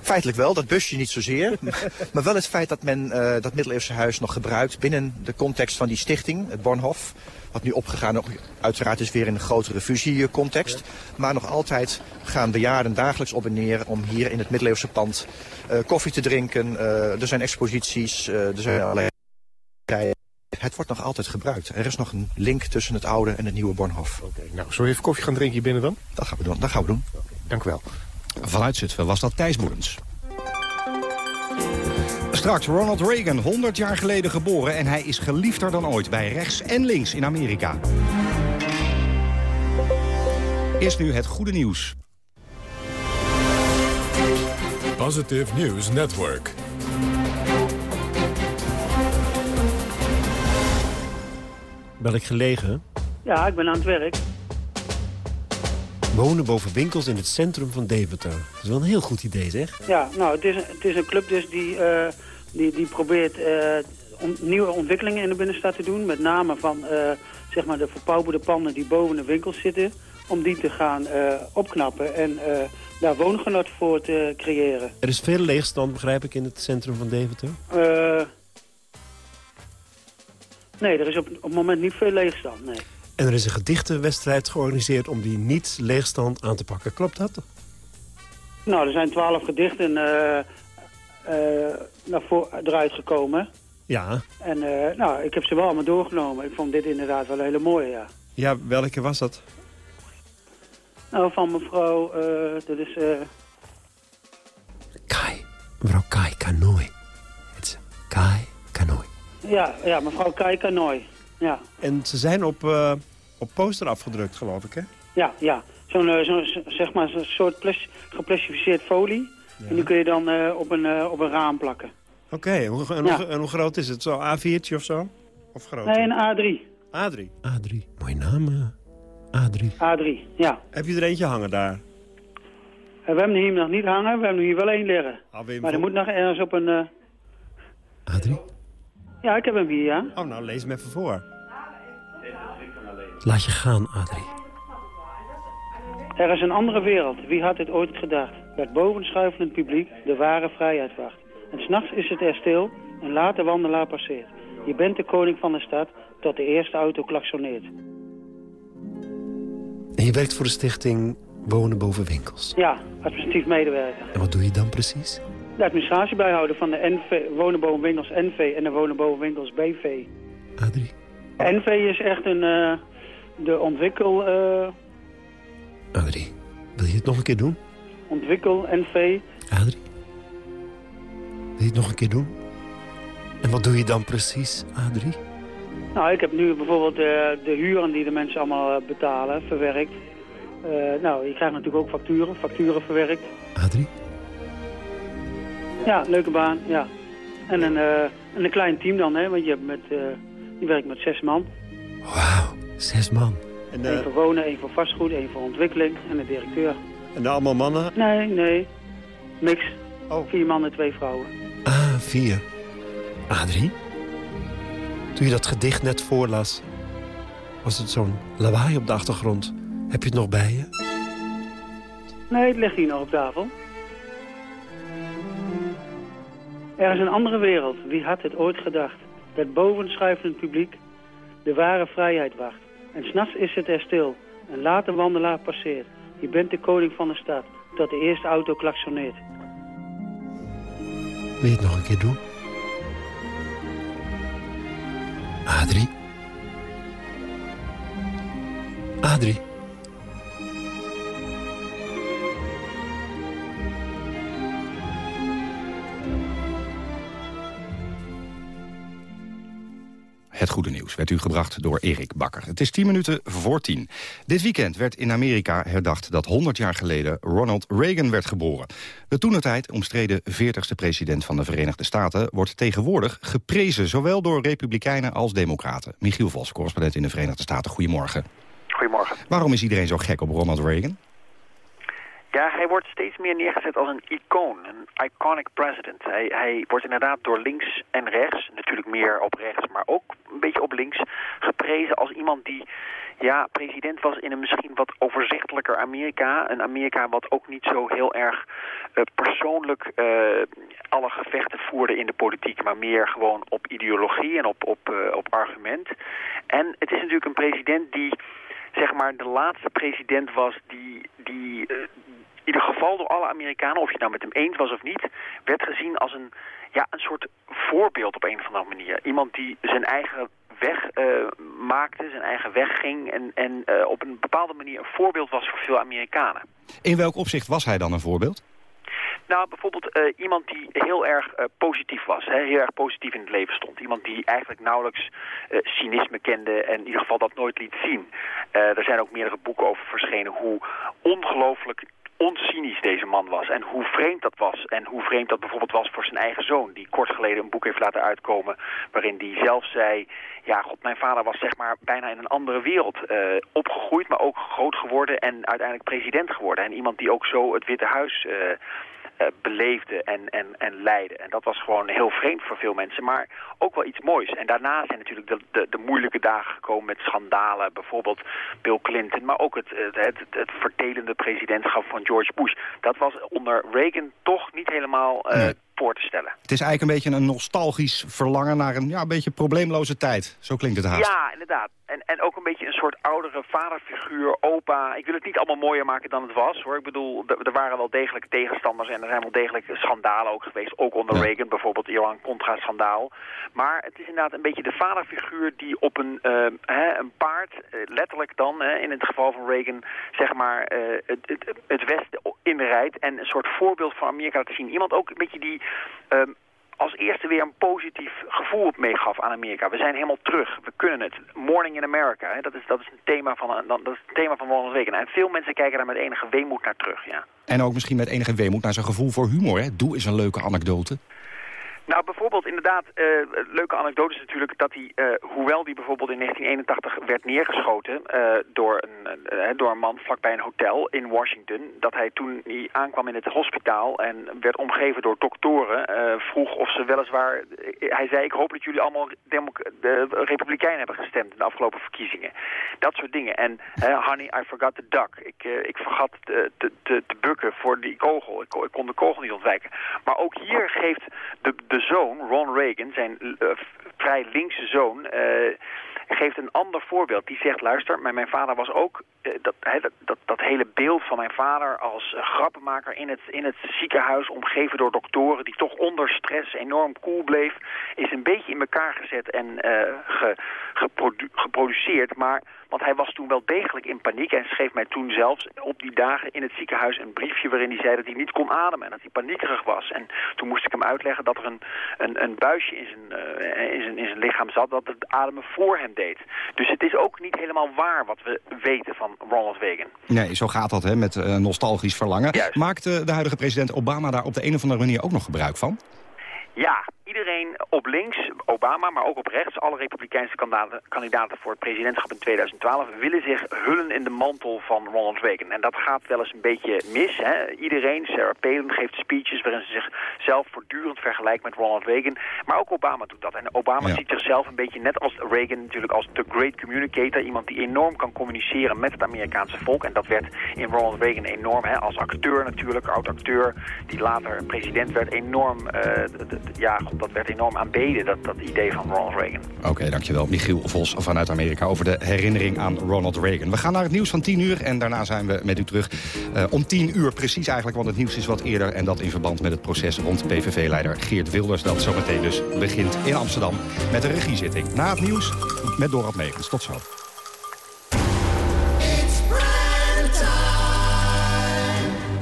Feitelijk wel, dat busje niet zozeer. maar wel het feit dat men dat middeleeuwse huis nog gebruikt binnen de context van die stichting, het Bornhof. Wat nu opgegaan ook uiteraard is weer in een grotere fusiecontext. Maar nog altijd gaan bejaarden dagelijks op en neer om hier in het middeleeuwse pand uh, koffie te drinken. Uh, er zijn exposities, er zijn allerlei... Het wordt nog altijd gebruikt. Er is nog een link tussen het oude en het nieuwe Bornhof. Oké, okay, nou, zullen we even koffie gaan drinken hier binnen dan? Dat gaan we doen. Dat gaan we doen. Okay, dank u wel. Vanuit Zutphen was dat Thijs Boerens. Straks Ronald Reagan, 100 jaar geleden geboren... en hij is geliefder dan ooit bij rechts en links in Amerika. Eerst nu het goede nieuws. Positive News Network. Ben ik gelegen? Ja, ik ben aan het werk. Wonen boven winkels in het centrum van Deventer. Dat is wel een heel goed idee, zeg. Ja, nou, het is, het is een club dus die, uh, die, die probeert uh, on, nieuwe ontwikkelingen in de binnenstad te doen. Met name van uh, zeg maar de verpauperde panden die boven de winkels zitten. Om die te gaan opknappen en daar woongenot voor te creëren. Er is veel leegstand, begrijp ik, in het centrum van Deventer? nee, er is op, op het moment niet veel leegstand, nee. En er is een gedichtenwedstrijd georganiseerd om die niet-leegstand aan te pakken. Klopt dat? Nou, er zijn twaalf gedichten uh, uh, naar voor, eruit gekomen. Ja. En uh, nou, ik heb ze wel allemaal doorgenomen. Ik vond dit inderdaad wel een hele mooie, ja. Ja, welke was dat? Nou, van mevrouw, dat is... Kai. Mevrouw Kai Kanoi. Het is Kai Kanoi. Ja, ja, mevrouw Kai Kanoi. Ja. En ze zijn op, uh, op poster afgedrukt, geloof ik, hè? Ja, ja. Zo'n uh, zo, zeg maar, een soort geplastificeerd folie. Ja. En die kun je dan uh, op, een, op een raam plakken. Oké, okay. en, ja. hoe, en hoe groot is het? Zo A4'tje of zo? Of groot? Nee, een A3. A3? A3. Mooie naam, A3. A3, ja. Heb je er eentje hangen daar? we hebben hier nog niet hangen, we hebben hier wel één liggen. Ah, maar er moet nog ergens op een... A3? Ja, ik heb hem hier, ja. Oh, nou, lees hem even voor. Laat je gaan, Adrie. Er is een andere wereld. Wie had dit ooit gedacht? Het bovenschuivelend publiek de ware vrijheid wacht. En s'nachts is het er stil en laat de wandelaar passeert. Je bent de koning van de stad tot de eerste auto klaksoneert. En je werkt voor de stichting wonen boven winkels. Ja, administratief medewerker. En wat doe je dan precies? De administratie bijhouden van de NV, wonen boven winkels NV en de wonen boven winkels BV. Adrie? NV is echt een, uh, de ontwikkel... Uh, Adrie, wil je het nog een keer doen? Ontwikkel NV. Adrie? Wil je het nog een keer doen? En wat doe je dan precies, Adrie? Nou, ik heb nu bijvoorbeeld de, de huren die de mensen allemaal betalen, verwerkt. Uh, nou, je krijgt natuurlijk ook facturen, facturen verwerkt. Adrie? Ja, leuke baan, ja. En een, uh, en een klein team dan, hè, want je, hebt met, uh, je werkt met zes man. Wauw, zes man. En, Eén voor wonen, één voor vastgoed, één voor ontwikkeling en een directeur. En allemaal mannen? Nee, nee. Niks. Oh. Vier mannen, twee vrouwen. Ah, vier. Adrie? Toen je dat gedicht net voorlas, was het zo'n lawaai op de achtergrond. Heb je het nog bij je? Nee, het ligt hier nog op tafel. Er is een andere wereld. Wie had het ooit gedacht? Dat boven schuifend publiek de ware vrijheid wacht. En s'nachts is het er stil. En laat de wandelaar passeert. Je bent de koning van de stad. Tot de eerste auto klaksoneert. Wil je het nog een keer doen? Adrie? Adrie? Het goede nieuws werd u gebracht door Erik Bakker. Het is 10 minuten voor 10. Dit weekend werd in Amerika herdacht dat 100 jaar geleden Ronald Reagan werd geboren. De toenertijd omstreden 40ste president van de Verenigde Staten... wordt tegenwoordig geprezen, zowel door republikeinen als democraten. Michiel Vos, correspondent in de Verenigde Staten. Goedemorgen. Goedemorgen. Waarom is iedereen zo gek op Ronald Reagan? Ja, hij wordt steeds meer neergezet als een icoon, een iconic president. Hij, hij wordt inderdaad door links en rechts, natuurlijk meer op rechts, maar ook een beetje op links, geprezen als iemand die ja, president was in een misschien wat overzichtelijker Amerika. Een Amerika wat ook niet zo heel erg uh, persoonlijk uh, alle gevechten voerde in de politiek, maar meer gewoon op ideologie en op, op, uh, op argument. En het is natuurlijk een president die zeg maar de laatste president was die, die in ieder geval door alle Amerikanen, of je het nou met hem eens was of niet, werd gezien als een, ja, een soort voorbeeld op een of andere manier. Iemand die zijn eigen weg uh, maakte, zijn eigen weg ging en, en uh, op een bepaalde manier een voorbeeld was voor veel Amerikanen. In welk opzicht was hij dan een voorbeeld? Nou, bijvoorbeeld uh, iemand die heel erg uh, positief was, hè, heel erg positief in het leven stond. Iemand die eigenlijk nauwelijks uh, cynisme kende en in ieder geval dat nooit liet zien. er zijn ook meerdere boeken over verschenen hoe ongelooflijk oncynisch deze man was. En hoe vreemd dat was. En hoe vreemd dat bijvoorbeeld was voor zijn eigen zoon. Die kort geleden een boek heeft laten uitkomen. Waarin hij zelf zei... Ja, god, mijn vader was zeg maar bijna in een andere wereld opgegroeid. Maar ook groot geworden en uiteindelijk president geworden. En iemand die ook zo het Witte Huis... uh, beleefde en, en, en leidde. En dat was gewoon heel vreemd voor veel mensen, maar ook wel iets moois. En daarna zijn natuurlijk de, de, de moeilijke dagen gekomen met schandalen. Bijvoorbeeld Bill Clinton, maar ook het, het, het, het verdelende presidentschap van George Bush. Dat was onder Reagan toch niet helemaal uh, nee. voor te stellen. Het is eigenlijk een beetje een nostalgisch verlangen naar een, ja, een beetje probleemloze tijd. Zo klinkt het haast. Ja, inderdaad. En, en ook een beetje een soort oudere vaderfiguur, opa. Ik wil het niet allemaal mooier maken dan het was, hoor. Ik bedoel, er waren wel degelijk tegenstanders en er zijn wel degelijk schandalen ook geweest. Ook onder ja. Reagan, bijvoorbeeld Iran-Contra-schandaal. Maar het is inderdaad een beetje de vaderfiguur die op een, uh, hè, een paard, uh, letterlijk dan, hè, in het geval van Reagan, zeg maar, uh, het, het, het Westen inrijdt. En een soort voorbeeld van Amerika te zien. Iemand ook een beetje die... Um, als eerste weer een positief gevoel meegaf aan Amerika. We zijn helemaal terug. We kunnen het. Morning in America. Hè? Dat, is, dat is een thema van, dat is een thema van Ronald Reagan. En veel mensen kijken daar met enige weemoed naar terug. Ja. En ook misschien met enige weemoed naar zijn gevoel voor humor. Hè? Doe eens een leuke anekdote. Nou, bijvoorbeeld inderdaad, uh, leuke anekdote is natuurlijk dat hij, uh, hoewel hij bijvoorbeeld in 1981 werd neergeschoten uh, door, een, door een man vlakbij een hotel in Washington, dat hij toen hij aankwam in het hospitaal en werd omgeven door doktoren, vroeg of ze weliswaar, hij zei ik hoop dat jullie allemaal de republikein hebben gestemd in de afgelopen verkiezingen. Dat soort dingen. En honey, I forgot the duck. Ik, ik vergat te, te, te, bukken voor die kogel. Ik, ik kon de kogel niet ontwijken. Maar ook hier geeft de de zoon, Ron Reagan, zijn uh, vrij linkse zoon... Uh, geeft een ander voorbeeld. Die zegt, luister, mijn, vader was ook... eh, dat, dat, dat, hele beeld van mijn vader als eh, grappenmaker in het, in het ziekenhuis... omgeven door doktoren die toch onder stress enorm cool bleef... is een beetje in elkaar gezet en eh, ge, geprodu- geproduceerd. Maar, want hij was toen wel degelijk in paniek... en schreef mij toen zelfs op die dagen in het ziekenhuis een briefje... waarin hij zei dat hij niet kon ademen en dat hij paniekerig was. En toen moest ik hem uitleggen dat er een, een, een buisje in zijn, eh, in, zijn, in zijn lichaam zat... dat het ademen voor hem deed. Dus het is ook niet helemaal waar wat we weten van Ronald Reagan. Nee, zo gaat dat hè, met eh, nostalgisch verlangen. Maakt eh, de huidige president Obama daar op de een of andere manier ook nog gebruik van? Ja, iedereen op links, Obama, maar ook op rechts... alle republikeinse kandidaten, kandidaten voor het presidentschap in 2012... willen zich hullen in de mantel van Ronald Reagan. En dat gaat wel eens een beetje mis. Hè? Iedereen, Sarah Palin, geeft speeches... waarin ze zichzelf voortdurend vergelijkt met Ronald Reagan. Maar ook Obama doet dat. En Obama Ja. ziet zichzelf een beetje net als Reagan... natuurlijk als the great communicator. Iemand die enorm kan communiceren met het Amerikaanse volk. En dat werd in Ronald Reagan enorm. Hè? Als acteur natuurlijk, oud-acteur... die later president werd, enorm... d- ja, dat werd enorm aanbeden, dat, dat idee van Ronald Reagan. Oké, dankjewel. Michiel Vos vanuit Amerika over de herinnering aan Ronald Reagan. We gaan naar het nieuws van 10 uur en daarna zijn we met u terug. eh, om 10 uur precies eigenlijk, want het nieuws is wat eerder... en dat in verband met het proces rond PVV-leider Geert Wilders... dat zometeen dus begint in Amsterdam met een regiezitting. Na het nieuws met Dorot Megens. Tot zo.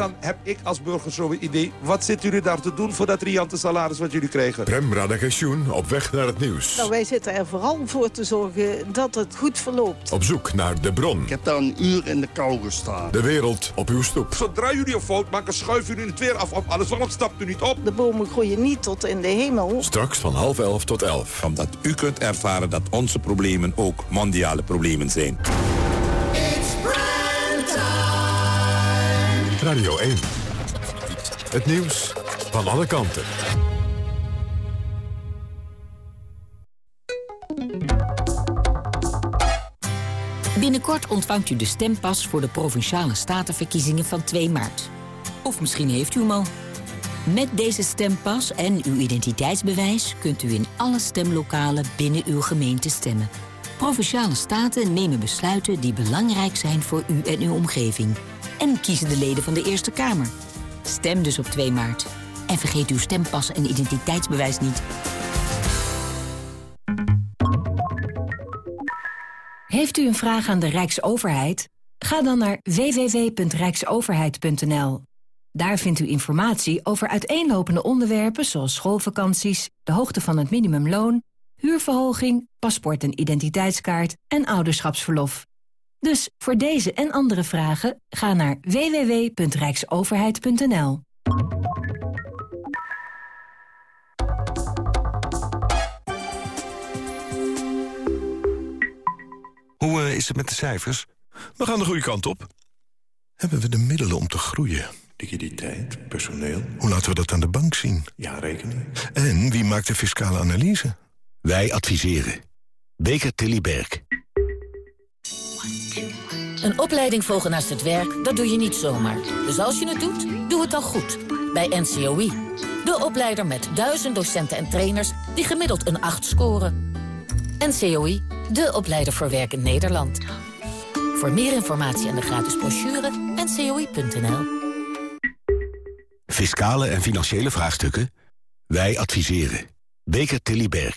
Dan heb ik als burger zo'n idee, wat zitten jullie daar te doen voor dat riante salaris wat jullie kregen? Prem Radagensjoen op weg naar het nieuws. Nou, wij zitten er vooral voor te zorgen dat het goed verloopt. Op zoek naar de bron. Ik heb daar een uur in de kou gestaan. De wereld op uw stoep. Zodra jullie een fout maken, schuiven jullie het weer af op alles. Waarom stapt u niet op? De bomen groeien niet tot in de hemel. Straks van half elf tot elf. Omdat u kunt ervaren dat onze problemen ook mondiale problemen zijn. Radio 1. Het nieuws van alle kanten. Binnenkort ontvangt u de stempas voor de Provinciale Statenverkiezingen van 2 maart. Of misschien heeft u hem al. Met deze stempas en uw identiteitsbewijs kunt u in alle stemlokalen binnen uw gemeente stemmen. Provinciale staten nemen besluiten die belangrijk zijn voor u en uw omgeving. En kiezen de leden van de Eerste Kamer. Stem dus op 2 maart. En vergeet uw stempas en identiteitsbewijs niet. Heeft u een vraag aan de Rijksoverheid? Ga dan naar www.rijksoverheid.nl. Daar vindt u informatie over uiteenlopende onderwerpen zoals schoolvakanties, de hoogte van het minimumloon, huurverhoging, paspoort en identiteitskaart en ouderschapsverlof. Dus voor deze en andere vragen ga naar www.rijksoverheid.nl. Hoe eh, is het met de cijfers? We gaan de goede kant op. Hebben we de middelen om te groeien? Liquiditeit, personeel. Hoe laten we dat aan de bank zien? Ja, rekening. En wie maakt de fiscale analyse? Wij adviseren. Beker Tilly Berg. Een opleiding volgen naast het werk, dat doe je niet zomaar. Dus als je het doet, doe het dan goed. Bij NCOI. De opleider met duizend docenten en trainers die gemiddeld een 8 scoren. NCOI, de opleider voor werk in Nederland. Voor meer informatie en de gratis brochure, ncoi.nl. Fiscale en financiële vraagstukken? Wij adviseren. Beker Tilly Berg.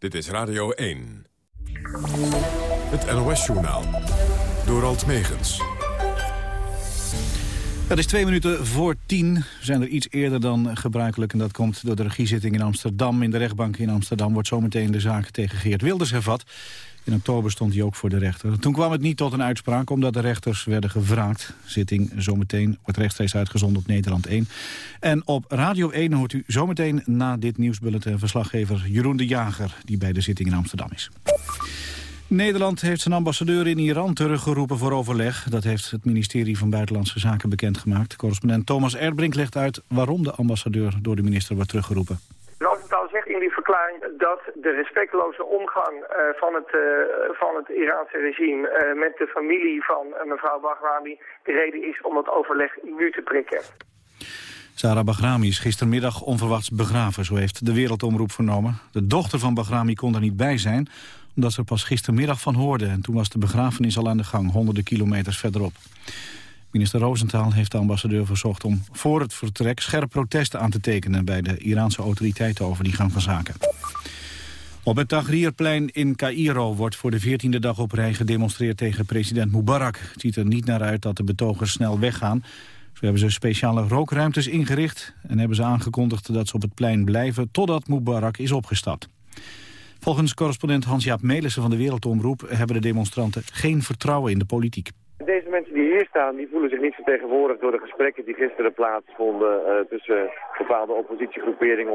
Dit is Radio 1. Het NOS-journaal. Door Alt Megens. Het is twee minuten voor tien. We zijn er iets eerder dan gebruikelijk. En dat komt door de regiezitting in Amsterdam. In de rechtbank in Amsterdam wordt zometeen de zaak tegen Geert Wilders hervat. In oktober stond hij ook voor de rechter. Toen kwam het niet tot een uitspraak omdat de rechters werden gevraagd. Zitting zometeen wordt rechtstreeks uitgezonden op Nederland 1. En op Radio 1 hoort u zometeen na dit nieuwsbulletin verslaggever Jeroen de Jager... die bij de zitting in Amsterdam is. Nederland heeft zijn ambassadeur in Iran teruggeroepen voor overleg. Dat heeft het ministerie van Buitenlandse Zaken bekendgemaakt. Correspondent Thomas Erdbrink legt uit waarom de ambassadeur door de minister wordt teruggeroepen. In dat de respectloze omgang uh, van, het, uh, van het Iraanse regime uh, met de familie van mevrouw Bahrami de reden is om het overleg nu te prikken. Sarah Bahrami is gistermiddag onverwachts begraven, zo heeft de Wereldomroep vernomen. De dochter van Bahrami kon er niet bij zijn, omdat ze er pas gistermiddag van hoorde. En toen was de begrafenis al aan de gang, honderden kilometers verderop. Minister Rosenthal heeft de ambassadeur verzocht om voor het vertrek scherp protesten aan te tekenen bij de Iraanse autoriteiten over die gang van zaken. Op het Tahrirplein in Cairo wordt voor de veertiende dag op rij gedemonstreerd tegen president Mubarak. Het ziet er niet naar uit dat de betogers snel weggaan. Zo hebben ze speciale rookruimtes ingericht en hebben ze aangekondigd dat ze op het plein blijven totdat Mubarak is opgestapt. Volgens correspondent Hans-Jaap Melissen van de Wereldomroep hebben de demonstranten geen vertrouwen in de politiek. Deze mensen die hier staan, die voelen zich niet vertegenwoordigd door de gesprekken die gisteren plaatsvonden uh, tussen bepaalde oppositiegroeperingen,